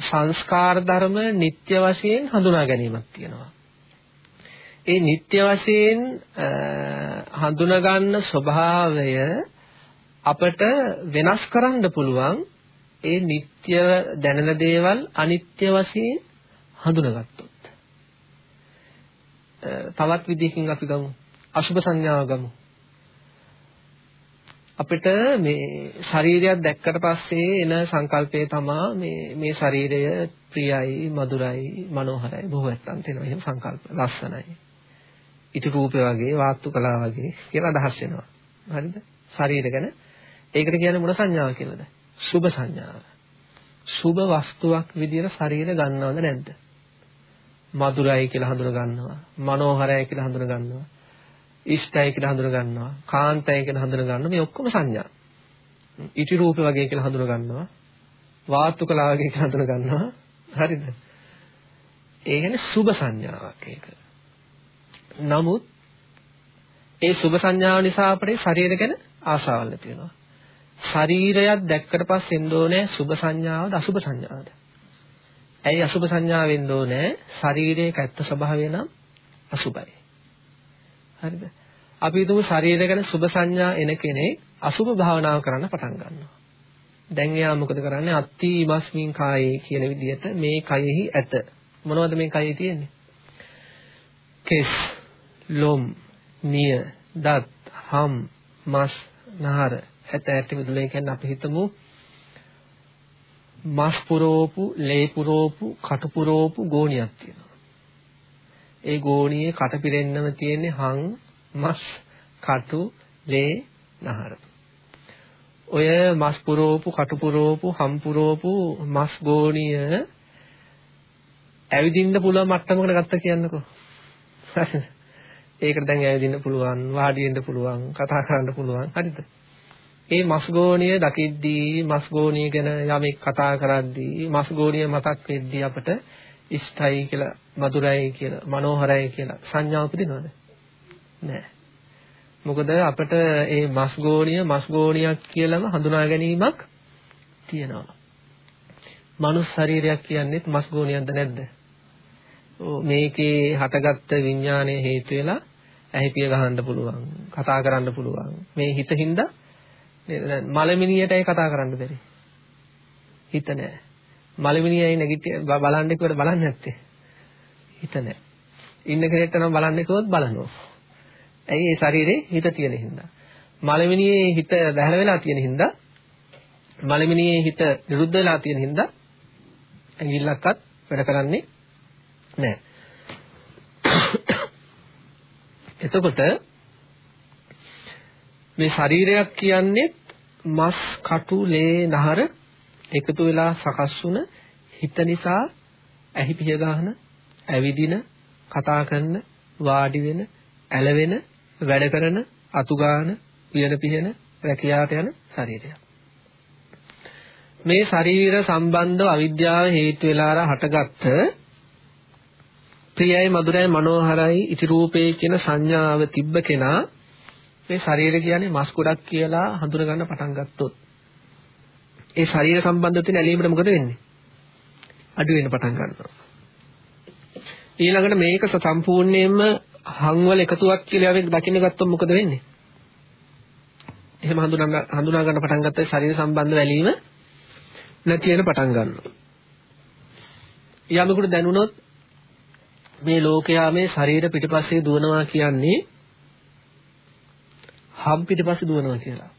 සංස්කාර ධර්ම නිට්ටය වශයෙන් හඳුනා ගැනීමක් තියෙනවා. ඒ නිට්ටය වශයෙන් හඳුනා ගන්න ස්වභාවය අපට වෙනස් කරන්න පුළුවන් ඒ නිට්ටය දැනෙන දේවල් අනිත්‍ය වශයෙන් හඳුනාගත්තොත්. තවත් විදිහකින් අපි ගමු. අසුබ සංඥාව ගමු. අපිට මේ ශරීරයක් දැක්කට පස්සේ එන සංකල්පය තමා මේ මේ ශරීරය ප්‍රියයි, මధుරයි, මනෝහරයි බොහෝ නැත්තම් තියෙනවා. එහෙම සංකල්ප ලස්සනයි. ඉති රූපේ වගේ, වාස්තු කලාව වගේ කියලා අදහස් වෙනවා. හරිද? ශරීර ගැන ඒකට කියන්නේ මොන සංඥාව කියලාද? සුභ සංඥාව. සුභ වස්තුවක් විදියට ශරීර ගන්නවද නැද්ද? මధుරයි කියලා හඳුන ගන්නවා. මනෝහරයි කියලා හඳුන ගන්නවා. ඉෂ්ටයි කියලා හඳුන ගන්නවා. කාන්තයි කියලා හඳුන ගන්නවා. මේ ඔක්කොම සංඥා. ඉටි රූප වගේ කියලා හඳුන ගන්නවා. වාස්තු කලාව වගේ කියලා හඳුන ගන්නවා. හරිද? ඒ කියන්නේ සුභ සංඥාවක් ඒක. නමුත් ඒ සුභ සංඥාව නිසා අපේ ශරීර ගැන ආශාවල් ඇති වෙනවා. ශරීරයක් දැක්කට පස්සේ එන්න ඕනේ සුභ සංඥාවද අසුභ සංඥාවද? ඇයි අසුභ සංඥාව වෙන්න ඕනේ? ශරීරයේ කැත්ත ස්වභාවය නම් අසුභයි. හරිද? අපි හිතමු ශරීරය ගැන සුභ සංඥා එන කෙනෙක් අසුභ භාවනාව කරන්න පටන් ගන්නවා. දැන් එයා මොකද කරන්නේ? අත්ති ඉමස්මින් කායේ කියන විදිහට මේ කයෙහි ඇත. මොනවද මේ කයේ තියෙන්නේ? කෙස්, ලොම්, නිය, දත්, හම්, මස්, නහර, ඇට ඇට මිදුලේ කියන්නේ අපි හිතමු මස් පුරෝපු, ලේ පුරෝපු, කටු පුරෝපු ගෝණියක් තියෙනවා. ඒ ගෝණියේ කට පිරෙන්නම තියෙන්නේ හං, මස්, කටු, ලේ, නහර. ඔය මස් පුරෝපු, කටු පුරෝපු, හම් පුරෝපු මස් ගෝණිය ඇවිදින්න පුළුවන් මට්ටමකට ගත්ත කියන්නකෝ. හරිද? ඒකට දැන් ඇවිදින්න පුළුවන්, වාඩි වෙන්න පුළුවන්, කතා කරන්න පුළුවන්. හරිද? ඒ මස්ගෝණිය දකිද්දී මස්ගෝණිය ගැන යමෙක් කතා කරද්දී මස්ගෝණිය මතක් වෙද්දී අපට ඉෂ්ටයි කියලා මధుරයි කියලා මනෝහරයි කියලා සංඥා උපදිනවද නෑ මොකද අපිට ඒ මස්ගෝණිය මස්ගෝණියක් කියලාම හඳුනා ගැනීමක් තියෙනවා මනුස්ස ශරීරයක් කියන්නේත් මස්ගෝණියක්ද නැද්ද මේකේ හටගත්ත විඥානයේ හේතු වෙලා ඇහිපිය ගහන්න පුළුවන් කතා කරන්න පුළුවන් මේ හිතින්ද නේද? මලමිනියටයි කතා කරන්න බැරි. හිත නෑ. මලමිනියයි නැගිට බලන්න කිව්වට බලන්නේ නැත්තේ. හිත නෑ. ඉන්න කෙනෙක්ට නම් බලන්න කිව්වොත් බලනවා. ඇයි ඒ ශරීරේ හිත තියෙන හින්දා. මලමිනියේ හිත බැහැර වෙලා තියෙන හින්දා මලමිනියේ හිත නිරුද්ධ වෙලා තියෙන හින්දා ඇඟිල්ලක්වත් වැඩ කරන්නේ නැහැ. එතකොට මේ ශරීරයක් කියන්නේ මස් කටු ලේ නහර එකතු වෙලා සකස් වුණ හිත නිසා ඇහි පිහ ගන්න ඇවිදින කතා කරන වාඩි වෙන ඇලවෙන වැඩ කරන අතු ගන්න පියන පිහන රැකියාවට යන ශරීරය මේ ශරීර සම්බන්ධව අවිද්‍යාව හේතු වෙලා හටගත්ත ප්‍රියයි මధుරයි මනෝහරයි ඉති රූපේ කියන සංඥාව තිබ්බ කෙනා මේ ශරීරය කියන්නේ මස් ගොඩක් කියලා හඳුන ගන්න පටන් ගත්තොත් ඒ ශරීර සම්බන්ධ තියෙන ඇලීමට මොකද වෙන්නේ? අඩු වෙන්න පටන් ගන්නවා. ඊළඟට මේක සම්පූර්ණයෙන්ම හංවල එකතුවක් කියලා අපි දකින්න ගත්තොත් මොකද වෙන්නේ? එහෙම හඳුනා හඳුනා ගන්න පටන් ගත්ත ශරීර සම්බන්ධ ඇලීම නැති වෙන පටන් ගන්නවා. යමෙකුට දැනුණොත් මේ ලෝකයා මේ ශරීර පිටිපස්සේ දුවනවා කියන්නේ හම් පිටිපස්සේ දුවනවා කියලා.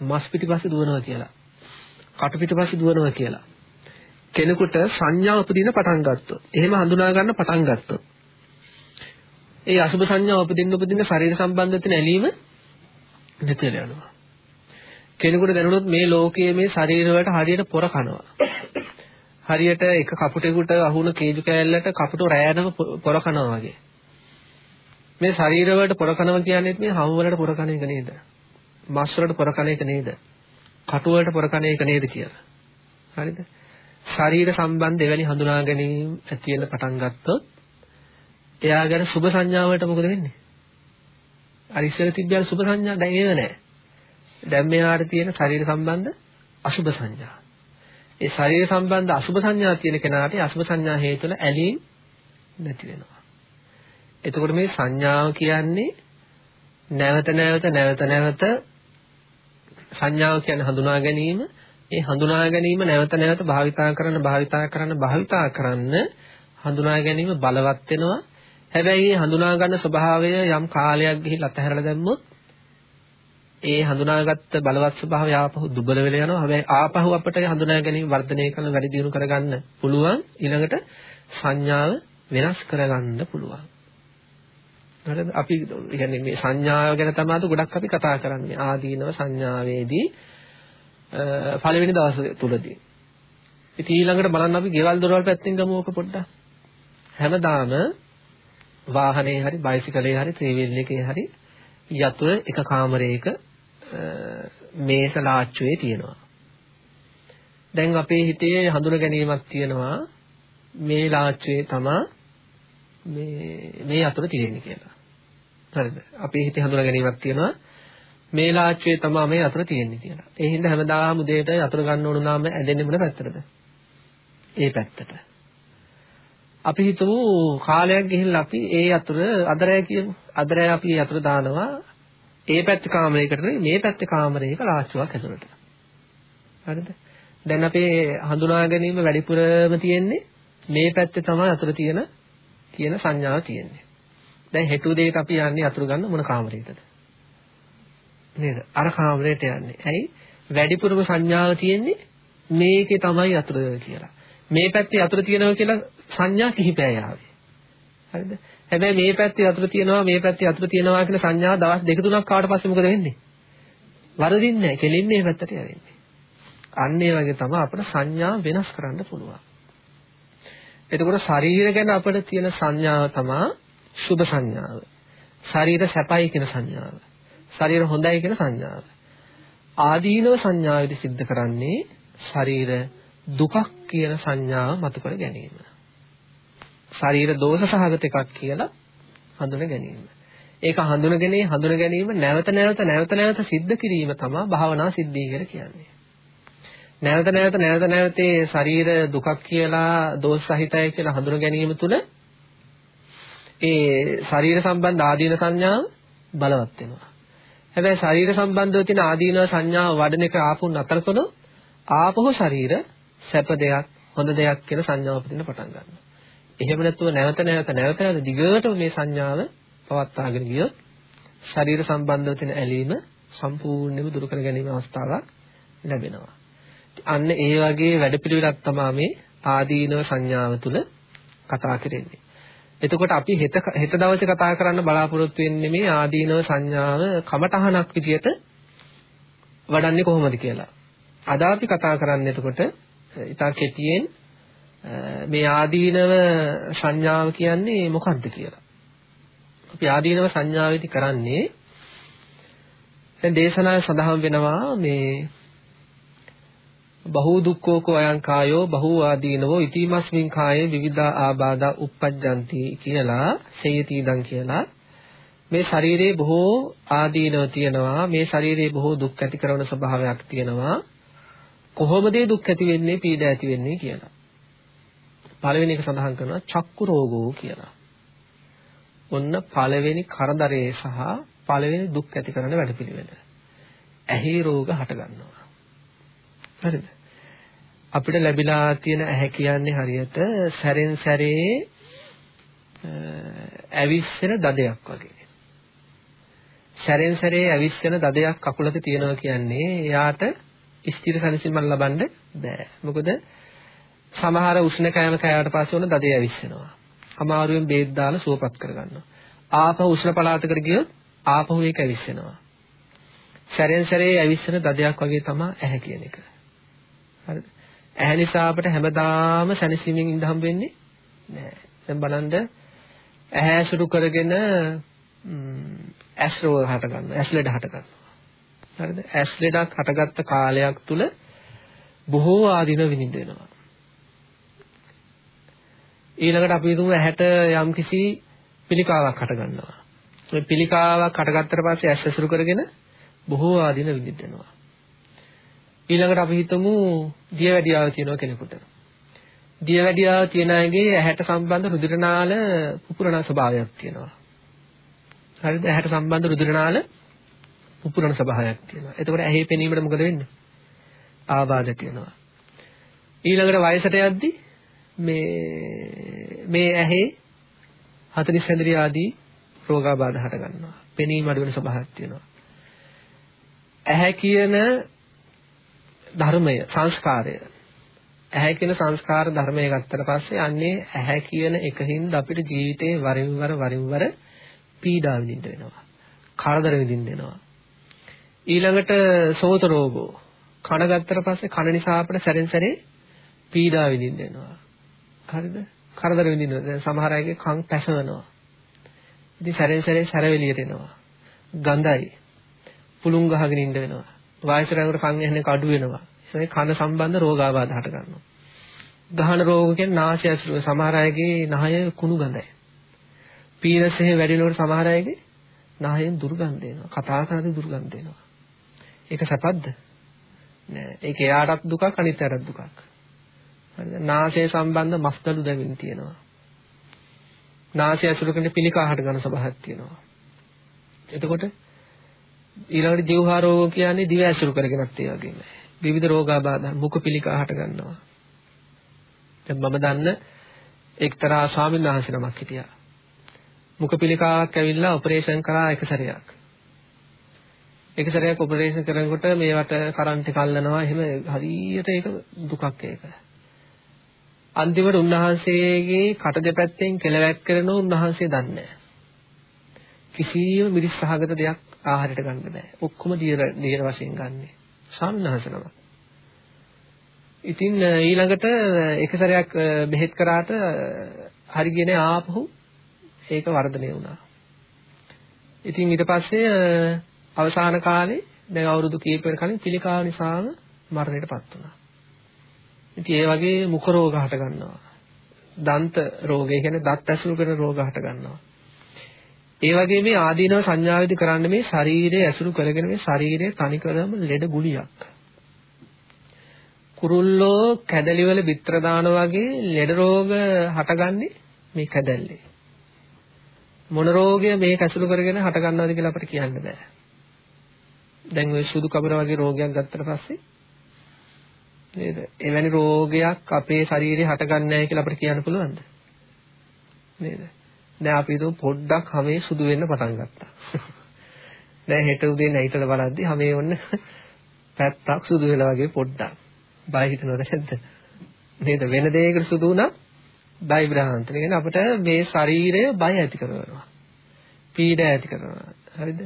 මස් පිටිපස්සේ දුවනවා කියලා. කට පිටිපස්සේ දුවනවා කියලා. කෙනෙකුට සංඥා උපදින පටන් ගත්තොත් එහෙම හඳුනා ගන්න පටන් ගත්තොත් ඒ අසුබ සංඥා උපදින්න උපදින්න ශරීර සම්බන්ධ වෙන ඇලීම නැති වෙලා යනවා. කෙනෙකුට දැනුණොත් මේ ලෝකයේ මේ ශරීර වලට හරියට පොර කනවා. හරියට එක කපුටෙකුට අහුණු කේජු කෑල්ලට කපුට රෑනම පොර කනවා වගේ. මේ ශරීර වලට පොර කනවා කියන්නේ මේ හම් වලට පොර කන එක නේද? මස් වලට පොර කන එක නේද? කටු වලට පොර කන එක නේද කියලා. හරිද? ශරීර සම්බන්ධ එවැනි හඳුනා ගැනීම ඇති වෙන පටන් ගත්තොත් එයා ගැන සුභ සංඥාවට මොකද වෙන්නේ? අර ඉස්සෙල්ලා තිබ්බයන් සුභ සංඥා දැන් ඒව නැහැ. දැන් මෙයාට තියෙන ශරීර සම්බන්ධ අසුභ සංඥා. ඒ ශරීර සම්බන්ධ අසුභ සංඥා තියෙන කෙනාට අසුභ සංඥා හේතුල ඇලීම් නැති වෙනවා. එතකොට මේ සංඥාව කියන්නේ නැවත නැවත නැවත නැවත සංඥාව කියන්නේ හඳුනා ගැනීම. ඒ හඳුනා ගැනීම නැවත නැවත භාවිතා කරන භාවිතා කරන භාවිතා කරන්න හඳුනා ගැනීම බලවත් වෙනවා. හැබැයි මේ හඳුනා ගන්න ස්වභාවය යම් කාලයක් ගිහිල්ලා අතහැරලා දැම්මොත් ඒ හඳුනාගත්ත බලවත් ස්වභාවය ආපහු දුබල වෙලා යනවා. හැබැයි ආපහු අපිට හඳුනා ගැනීම වර්ධනය කරන වැඩි දියුණු කරගන්න පුළුවන්. ඊළඟට සංඥාව වෙනස් කරගන්න පුළුවන්. හරිද? අපි කියන්නේ මේ සංඥාව ගැන තමයි ගොඩක් අපි කතා කරන්නේ. ආදීනව සංඥාවේදී පළවෙනි දවස් තුලදී. ඉතින් ඊළඟට බලන්න අපි ගෙවල් දොරවල් පැත්තෙන් ගමු ඕක පොඩ්ඩක්. හැමදාම වාහනේ හරි බයිසිකලේ හරි ත්‍රිවිල් එකේ හරි යතුරු එක කාමරයක මේස ලාච්චුවේ තියෙනවා. දැන් අපේ හිතේ හඳුන ගැනීමක් තියෙනවා මේ ලාච්චුවේ තමා මේ මේ අතුර තියෙන්නේ කියලා. හරිද? අපේ හිතේ හඳුන ගැනීමක් තියෙනවා මේ ලාච්චුවේ තමා මේ අතුර තියෙන්නේ කියලා. ඒ හින්දා හැමදාම උදේට අතුර ගන්න ඕන නම් ඇදෙන්නේ මොන පැත්තටද? ඒ පැත්තට. අපි හිතමු කාලයක් ගිහිල්ලා අපි ඒ අතුර අදරය කියමු. අදරය අපි අතුර දානවා ඒ පැත්තේ කාමරයකට නෙවෙයි මේ පැත්තේ කාමරයක ලාච්චුවක් ඇතුළට. හරිද? දැන් අපේ හඳුනා ගැනීම වැඩිපුරම තියෙන්නේ මේ පැත්තේ තමයි අතුර තියෙන තියෙන සංඥාව තියෙන්නේ. දැන් හෙටු දෙයක අපි යන්නේ අතුරු ගන්න මොන කාමරයකටද? නේද? අර කාමරයට යන්නේ. ඇයි? වැඩිපුරම සංඥාව තියෙන්නේ මේකේ තමයි අතුර කියලා. මේ පැත්තේ අතුර තියෙනවා කියලා සංඥා කිහිපයයි ආවේ. හරිද? හැබැයි මේ පැත්තේ අතුරු තියෙනවා මේ පැත්තේ අතුරු තියෙනවා කියන සංඥාව දවස් දෙක තුනක් ආවට පස්සේ මොකද වෙන්නේ? වරදින්නේ නැහැ. කෙලින්නේ මේ පැත්තට යවෙන්නේ. අන්න ඒ වගේ තමයි අපිට සංඥා වෙනස් කරන්න පුළුවන්. එතකොට ශරීර ගැන අපිට තියෙන සංඥාව තමයි සුභ සංඥාව. ශරීර සැපයි කියන සංඥාව. ශරීර හොඳයි කියන සංඥාව. ආදීනව සංඥාවෙදි සිද්ධ කරන්නේ ශරීර දුකක් කියන සංඥාව මතු කර ගැනීම. ශරීර දෝෂ සහගත එකක් කියලා හඳුන ගැනීම. ඒක හඳුනගෙන හඳුන ගැනීම නැවත නැවත නැවත නැවත සිද්ධ කිරීම තමයි භාවනා සිද්ධිය කියලා කියන්නේ. නැවත නැවත නැවත නැවතේ ශරීර දුකක් කියලා දෝෂ සහිතයි කියලා හඳුන ගැනීම තුළ ඒ ශරීර සම්බන්ධ ආදීන සංඥාව බලවත් වෙනවා. හැබැයි ශරීර සම්බන්ධව තියෙන ආදීන සංඥාව වඩන එක ආපු නතර කළොත් ආපහු ශරීර සැප දෙයක් හොඳ දෙයක් කියලා සංඥාව අපිට පටන් ගන්නවා. එහෙම නැතුව නැවත නැවත නැවත නැවත දිගටම මේ සංඥාව පවත්වාගෙන ගියොත් ශරීර සම්බන්ධව තියෙන ඇලීම සම්පූර්ණයෙන්ම දුරු කර ගැනීම අවස්ථාවක් ලැබෙනවා. අන්න ඒ වගේ වැඩපිළිවෙලක් තමයි මේ ආදීනව සංඥාව තුළ කතා කරන්නේ. එතකොට අපි හෙට හෙට දවසේ කතා කරන්න බලාපොරොත්තු වෙන්නේ මේ ආදීනව සංඥාව කමටහනක් විදියට වඩන්නේ කොහොමද කියලා. අද අපි කතා කරන්නේ එතකොට ඉතා කෙටියෙන් මේ ආදීනව සංඥාව කියන්නේ මොකක්ද කියලා. අපි ආදීනව සංඥාවේදී කරන්නේ දැන් දේශනාවේ සඳහන් වෙනවා මේ බහූ දුක්ඛෝකෝ අයං කායෝ බහූ ආදීනවෝ ඉතිමස්මින් කායේ විවිධා ආබාධා uppajjanti කියලා සේයතිදන් කියලා මේ ශරීරයේ බොහෝ ආදීනව තියෙනවා මේ ශරීරයේ බොහෝ දුක් ඇති කරන ස්වභාවයක් තියෙනවා කොහොමද දුක් ඇති වෙන්නේ පීඩ ඇති වෙන්නේ කියලා පළවෙනි එක සඳහන් කරනවා චක්කු රෝගෝ කියලා. ඔන්න පළවෙනි කරදරේ සහ පළවෙනි දුක් ඇති කරන වැඩපිළිවෙල. ඇහි රෝග හට ගන්නවා. හරිද? අපිට ලැබිලා තියෙන ඇහැ කියන්නේ හරියට සැරෙන් සැරේ ඇවිස්සෙන දදයක් වගේ. සැරෙන් සැරේ ඇවිස්සෙන දදයක් කකුලක තියෙනවා කියන්නේ එයාට ස්ථිර සැනසීමක් ලබන්න බෑ. මොකද සමහර උෂ්ණ කෑම කෑවට පස්සේ උන දදේ ඇවිස්සෙනවා. අමාරුවෙන් බේත් දාලා සුවපත් කරගන්නවා. ආපහු උෂ්ණ පළාතකට ගියොත් ආපහු ඒක ඇවිස්සෙනවා. සැරෙන් සැරේ ඇවිස්සෙන දදයක් වගේ තමයි ඇහැ කියන එක. හරිද? ඇහැ නිසා අපට හැමදාම සැනසීමෙන් ඉඳ හම්බ වෙන්නේ නෑ. දැන් බලන්න ඇහැ සුරු කරගෙන ඇස් රෝග හට ගන්නවා. ඇස් ලෙඩ හට ගන්නවා. හරිද? ඇස් ලෙඩක් හටගත්ත කාලයක් තුල බොහෝ ආදීන විඳින්න වෙනවා. ඊළඟට අපි හිතමු ඇහැට යම්කිසි පිළිකාවක් හට ගන්නවා. මේ පිළිකාවක් හටගත්තට පස්සේ ඇස් ඇසුරු කරගෙන බොහෝ ආදීන විඳින්න වෙනවා. ඊළඟට අපි හිතමු දියවැඩියාව තියෙනවා කෙනෙකුට. දියවැඩියාව තියෙන අයගේ ඇහැට සම්බන්ධ රුධිර නාල පුපුරන ස්වභාවයක් තියෙනවා. හරිද? ඇහැට සම්බන්ධ රුධිර නාල පුපුරන ස්වභාවයක් තියෙනවා. එතකොට ඇහි පෙනීමට මොකද වෙන්නේ? ආබාධ තියෙනවා. ඊළඟට වයසට යද්දී මේ මේ ඇහි හතරිස් හැඳරි ආදී රෝගාබාධ හට ගන්නවා. පෙනීම අඩු වෙන ස්වභාවයක් තියෙනවා. ඇහැ කියන ධර්මය සංස්කාරය ඇහැ කියන සංස්කාර ධර්මය ගත්තට පස්සේ අන්නේ ඇහැ කියන එකින්ද අපිට ජීවිතේ වරින් වර වරින් වර පීඩා විඳින්න වෙනවා. කරදර විඳින්න වෙනවා. ඊළඟට සෝත රෝගෝ කන ගත්තට පස්සේ කන නිසා අපිට සැරෙන් සැරේ පීඩා විඳින්න වෙනවා. හරිද? කරදර විඳින්න. දැන් සමහර අයගේ කන් පැසවෙනවා. ඉතින් සැරෙන් සැරේ සැරවෙලියට එනවා. ගඳයි. පුළුන් ගහගෙන ඉන්න වෙනවා. වයසට යනකොට කන් ඇහෙන කඩු වෙනවා. ඒ කන සම්බන්ධ රෝගාබාධ හට ගන්නවා. ගහන රෝග කියන්නේ නාසය ඇසුරු සමහර අයගේ නහය කුණු ගඳයි. පීනසෙහි වැඩිනකොට සමහර අයගේ නහයෙන් දුර්ගන්ධ එනවා. කතා කරද්දී දුර්ගන්ධ එනවා. ඒක සැපද්ද? නෑ. ඒක එයාටත් දුකක් අනිත් අයටත් දුකක්. හරිද? නාසය සම්බන්ධ මස්දලු දැවින් තියෙනවා. නාසය ඇසුරු කරන පිළිකා හට ගන්න ස්වභාවයක් තියෙනවා. එතකොට ඊළඟට ජීවහා රෝග කියන්නේ දිව ඇසුරු කරගෙනත් ඒ වගේම. විවිධ රෝගාබාධ මුඛ පිළිකා හට ගන්නවා. දැන් මම දන්න එක්තරා ස්වාමීන් වහන්සේ නමක් හිටියා. මුඛ පිළිකාවක් ඇවිල්ලා ඔපරේෂන් කරා එක සැරයක්. එක සැරයක් ඔපරේෂන් කරනකොට මේවට කරන්ට් එක අල්ලනවා එහෙම හරියට ඒක දුකක් ඒක. අන්තිමට උන්වහන්සේගේ කට දෙපැත්තෙන් කෙලවැක් කරනව උන්වහන්සේ දන්නේ නැහැ. කිසියම් මිරිස් සහගත දෙයක් ආහාරයට ගන්න බෑ. ඔක්කොම දියර දියර වශයෙන් ගන්නෙ. සම්නහසනම. ඉතින් ඊළඟට එක සැරයක් බෙහෙත් කරාට හරියගෙන ආපහු ඒක වර්ධනය වුණා. ඉතින් ඊට පස්සේ අවසාන කාලේ දැන් අවුරුදු කීපයකට කලින් පිළිකාව නිසාම මරණයටපත් වුණා. ඉතින් ඒ වගේ මුඛ රෝග හට ගන්නවා. දන්ත රෝගය කියන්නේ දත් ඇසුරු කරන රෝග හට ගන්නවා. ඒ වගේ මේ ආදීනව සංඥාවේදී කරන්නේ මේ ශරීරය ඇසුරු කරගෙන මේ ශරීරය තනිකරම ලෙඩ ගුලියක්. කුරුල්ලෝ කැදලි වල බිත්‍ර දාන වගේ ලෙඩ රෝග හටගන්නේ මේ කැදල්ලේ. මොන රෝගය මේක ඇසුරු කරගෙන හට ගන්නවද කියලා අපිට කියන්න බෑ. දැන් ওই සුදු කබර වගේ රෝගයක් ගත්තට පස්සේ නේද? එවැනි රෝගයක් අපේ ශරීරේ හටගන්නේ නැහැ කියලා අපිට කියන්න පුළුවන්ද? නේද? දැන් අපි හිතමු පොඩ්ඩක් හැමේ සුදු වෙන්න පටන් ගත්තා. දැන් හෙට උදේ නැගිටලා බලද්දි හැමේ ඔන්න පැත්තක් සුදු වෙලා වගේ පොඩ්ඩක්. බය හිතනවද නැද්ද? නේද? වෙන දෙයකට සුදු වුණා බය බ්‍රහන්ත. කියන්නේ අපිට මේ ශරීරය බය ඇති කරනවා. පීඩ ඇති කරනවා. හරිද?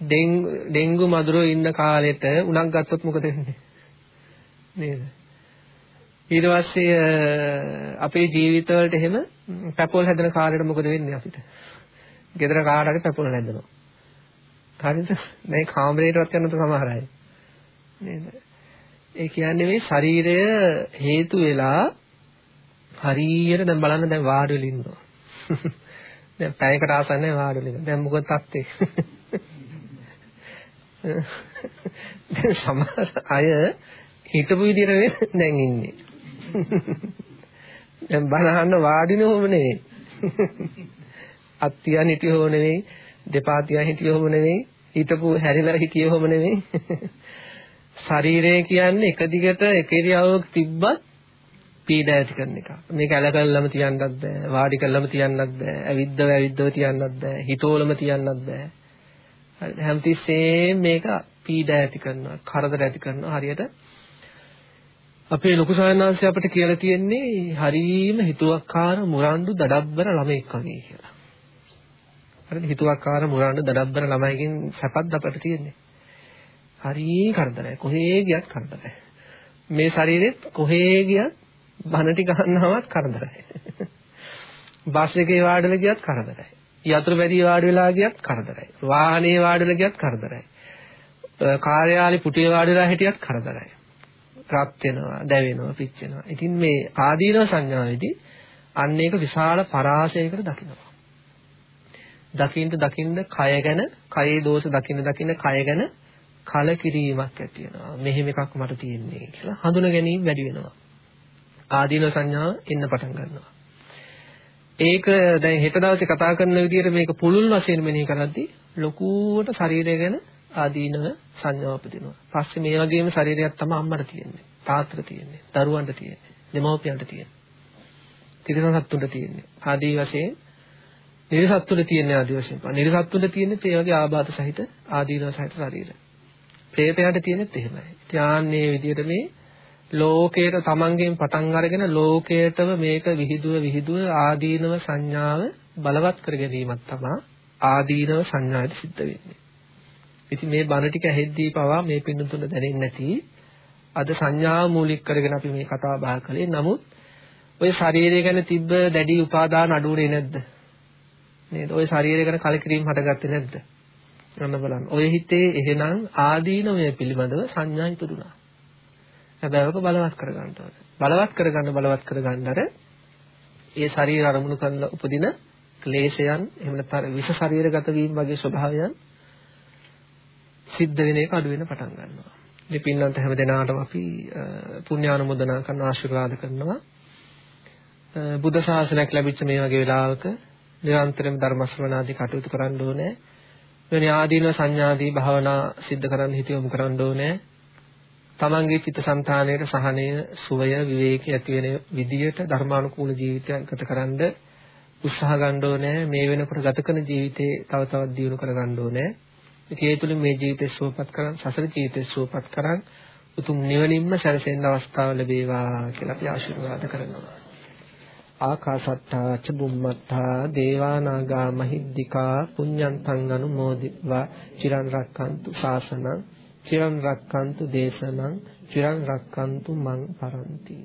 ඩෙන්ගු මදුරෝ ඉන්න කාලෙට උණක් ගත්තොත් මොකද වෙන්නේ? නේද? ඊට පස්සේ අපේ ජීවිතවලට එහෙම පැපොල් හැදෙන කාලෙට මොකද වෙන්නේ අපිට? ගෙදර කාට හරි පැපොල් හැදෙනවා. හරිද? මේ කාමරේටවත් යනකොට සමහර අය. නේද? ඒ කියන්නේ මේ ශරීරය හේතු වෙලා හරියට දැන් බලන්න දැන් වාඩි වෙලා ඉන්නවා. දැන් පැයකට ආසන්න වාඩි වෙලා. දැන් මොකද තත්ත්වේ? දැන් සමහර අය හිතපු විදිහට දැන් ඉන්නේ. දැන් බනහන්න වාඩිනවම නෙවෙයි. අත්තියන් හිටියෝ නෙවෙයි, දෙපා තියන් හිටියෝම නෙවෙයි, හිටපු හැරිලා හිටියෝම නෙවෙයි. ශරීරය කියන්නේ එක දිගට එක ඉරියව්වක තිබ්බත් පීඩා ඇති කරන එක. මේක ඇල කළලම තියන්නත් බෑ, වාඩි කළලම තියන්නත් බෑ, ඇවිද්දව ඇවිද්දව තියන්නත් බෑ, හිතෝලම තියන්නත් බෑ. හරි හැමතිස්සෙම මේක පීඩා ඇති කරනවා, කරදර ඇති කරනවා. හරියට අපේ ලොකු සායනාංශය අපිට කියලා තියෙන්නේ හරීම හිතුවක්කාර මුරණ්ඩු දඩබ්බර ළමෙක් වගේ කියලා. හරිද? හිතුවක්කාර මුරණ්ඩු දඩබ්බර ළමයිකින් සැපත් අපිට තියෙන්නේ. හරී කරදරයි. කොහේ ගියත් කරදරයි. මේ ශරීරෙත් කොහේ ගියත් බන ටික ගන්නවවත් කරදරයි. බස් එකේ වාඩිලා ගියත් කරදරයි. යතුරු වැඩි වාඩි වෙලා ගියත් කරදරයි. වාහනේ වාඩිලා ගියත් කරදරයි. කාර්යාලේ පුටුවේ වාඩිලා හිටියත් කරදරයි. රත් වෙනවා, දැවෙනවා, පිච්චෙනවා. ඉතින් මේ ආදීන සංඥාවේදී අන්න ඒක විශාල පරාසයකට දකිනවා. දකින්න දකින්න කය ගැන, කයේ දෝෂ දකින්න දකින්න කය ගැන කලකිරීමක් ඇති වෙනවා. මෙහෙම එකක් මට තියෙන්නේ කියලා හඳුන ගැනීම වැඩි වෙනවා. ආදීන සංඥාව එන්න පටන් ගන්නවා. ඒක දැන් හෙට දවසේ කතා කරන විදිහට මේක පුළුල් වශයෙන් මෙනෙහි කරද්දී ලොකුවට ශරීරය ගැන ආදීනව සංඥාව උපදිනවා. පස්සේ මේ වගේම ශරීරයක් තමයි අම්මට තියෙන්නේ, තාත්තට තියෙන්නේ, දරුවන්ට තියෙන්නේ, දෙමව්පියන්ට තියෙන්නේ. තිරිසන් සත්තුන්ට තියෙන්නේ. ආදී වශයෙන් නිර්සත්තුන්ට තියෙන්නේ ආදී වශයෙන්. නිර්සත්තුන්ට තියෙන්නේ ඒ වගේ ආබාධ සහිත ආදීනව සහිත ශරීර. ප්‍රේතයාට තියෙනෙත් එහෙමයි. ත්‍යාන්නේ විදිහට මේ ලෝකයට තමන්ගෙන් පටන් අරගෙන ලෝකයටම මේක විහිදුව විහිදුව ආදීනව සංඥාව බලවත් කර ගැනීමක් තමයි ආදීනව සංඥාවට සිද්ධ වෙන්නේ. ඉතින් මේ බණ ටික ඇහෙද්දී පවා මේ පින්නතුන දැනෙන්නේ නැති අද සංඥාව මූලික කරගෙන අපි මේ කතා බහ කළේ. නමුත් ඔය ශරීරය ගැන තිබ්බ දැඩි උපාදාන අඩුවේ නැද්ද? නේද? ඔය ශරීරය ගැන කලකිරීම හටගත්තේ නැද්ද? යන්න බලන්න. ඔය හිතේ එහෙනම් ආදීනමය පිළිබඳව සංඥා ඉපදුනා. හැබැයි ඔක බලවත් කරගන්න ඕනේ. බලවත් කරගන්න බලවත් කරගන්න අර ඒ ශරීර අරමුණු කරන උපදින ක්ලේශයන් එහෙම නැත්නම් විෂ ශරීරගත වීම වගේ ස්වභාවයන් සිද්ධ වෙන එක අඩු වෙන පටන් ගන්නවා. මේ පින්නන්ත හැම දිනාටම අපි පුණ්‍යානුමෝදනා කරන ආශිර්වාද කරනවා. බුද්ධ ශාසනයක් ලැබිච්ච මේ වගේ වෙලාවක නිරන්තරයෙන් ධර්ම ශ්‍රවණාදී කටයුතු කරන්න ඕනේ. වෙන ආදීන සංඥාදී භාවනා සිද්ධ කරන්න හිත යොමු කරන්න ඕනේ. තමන්ගේ චිත්තසංතානයේ සහනය, සුවය, විවේකී ඇති වෙන විදියට ධර්මානුකූල ජීවිතයක් ගතකරනද උත්සාහ ගන්න ඕනේ. මේ වෙනකොට ගත කරන ජීවිතේ තව තවත් දියුණු කරගන්න ඕනේ. ඉතින් ඒ තුලින් මේ ජීවිතය සුවපත් කරන් සසර ජීවිතය සුවපත් කරන් උතුම් නිවනින්ම සැනසෙන්න අවස්ථාව ලැබේවා කියලා අපි ආශිර්වාද කරනවා. ආකාසට්ටා චුම්මත්තා දේවානාගා මහිද්దికා පුඤ්ඤන්තං අනුමෝදිත්වා චිරන් රක්칸තු ශාසනං චිරන් රක්칸තු දේශනං චිරන් රක්칸තු මං පරන්ති.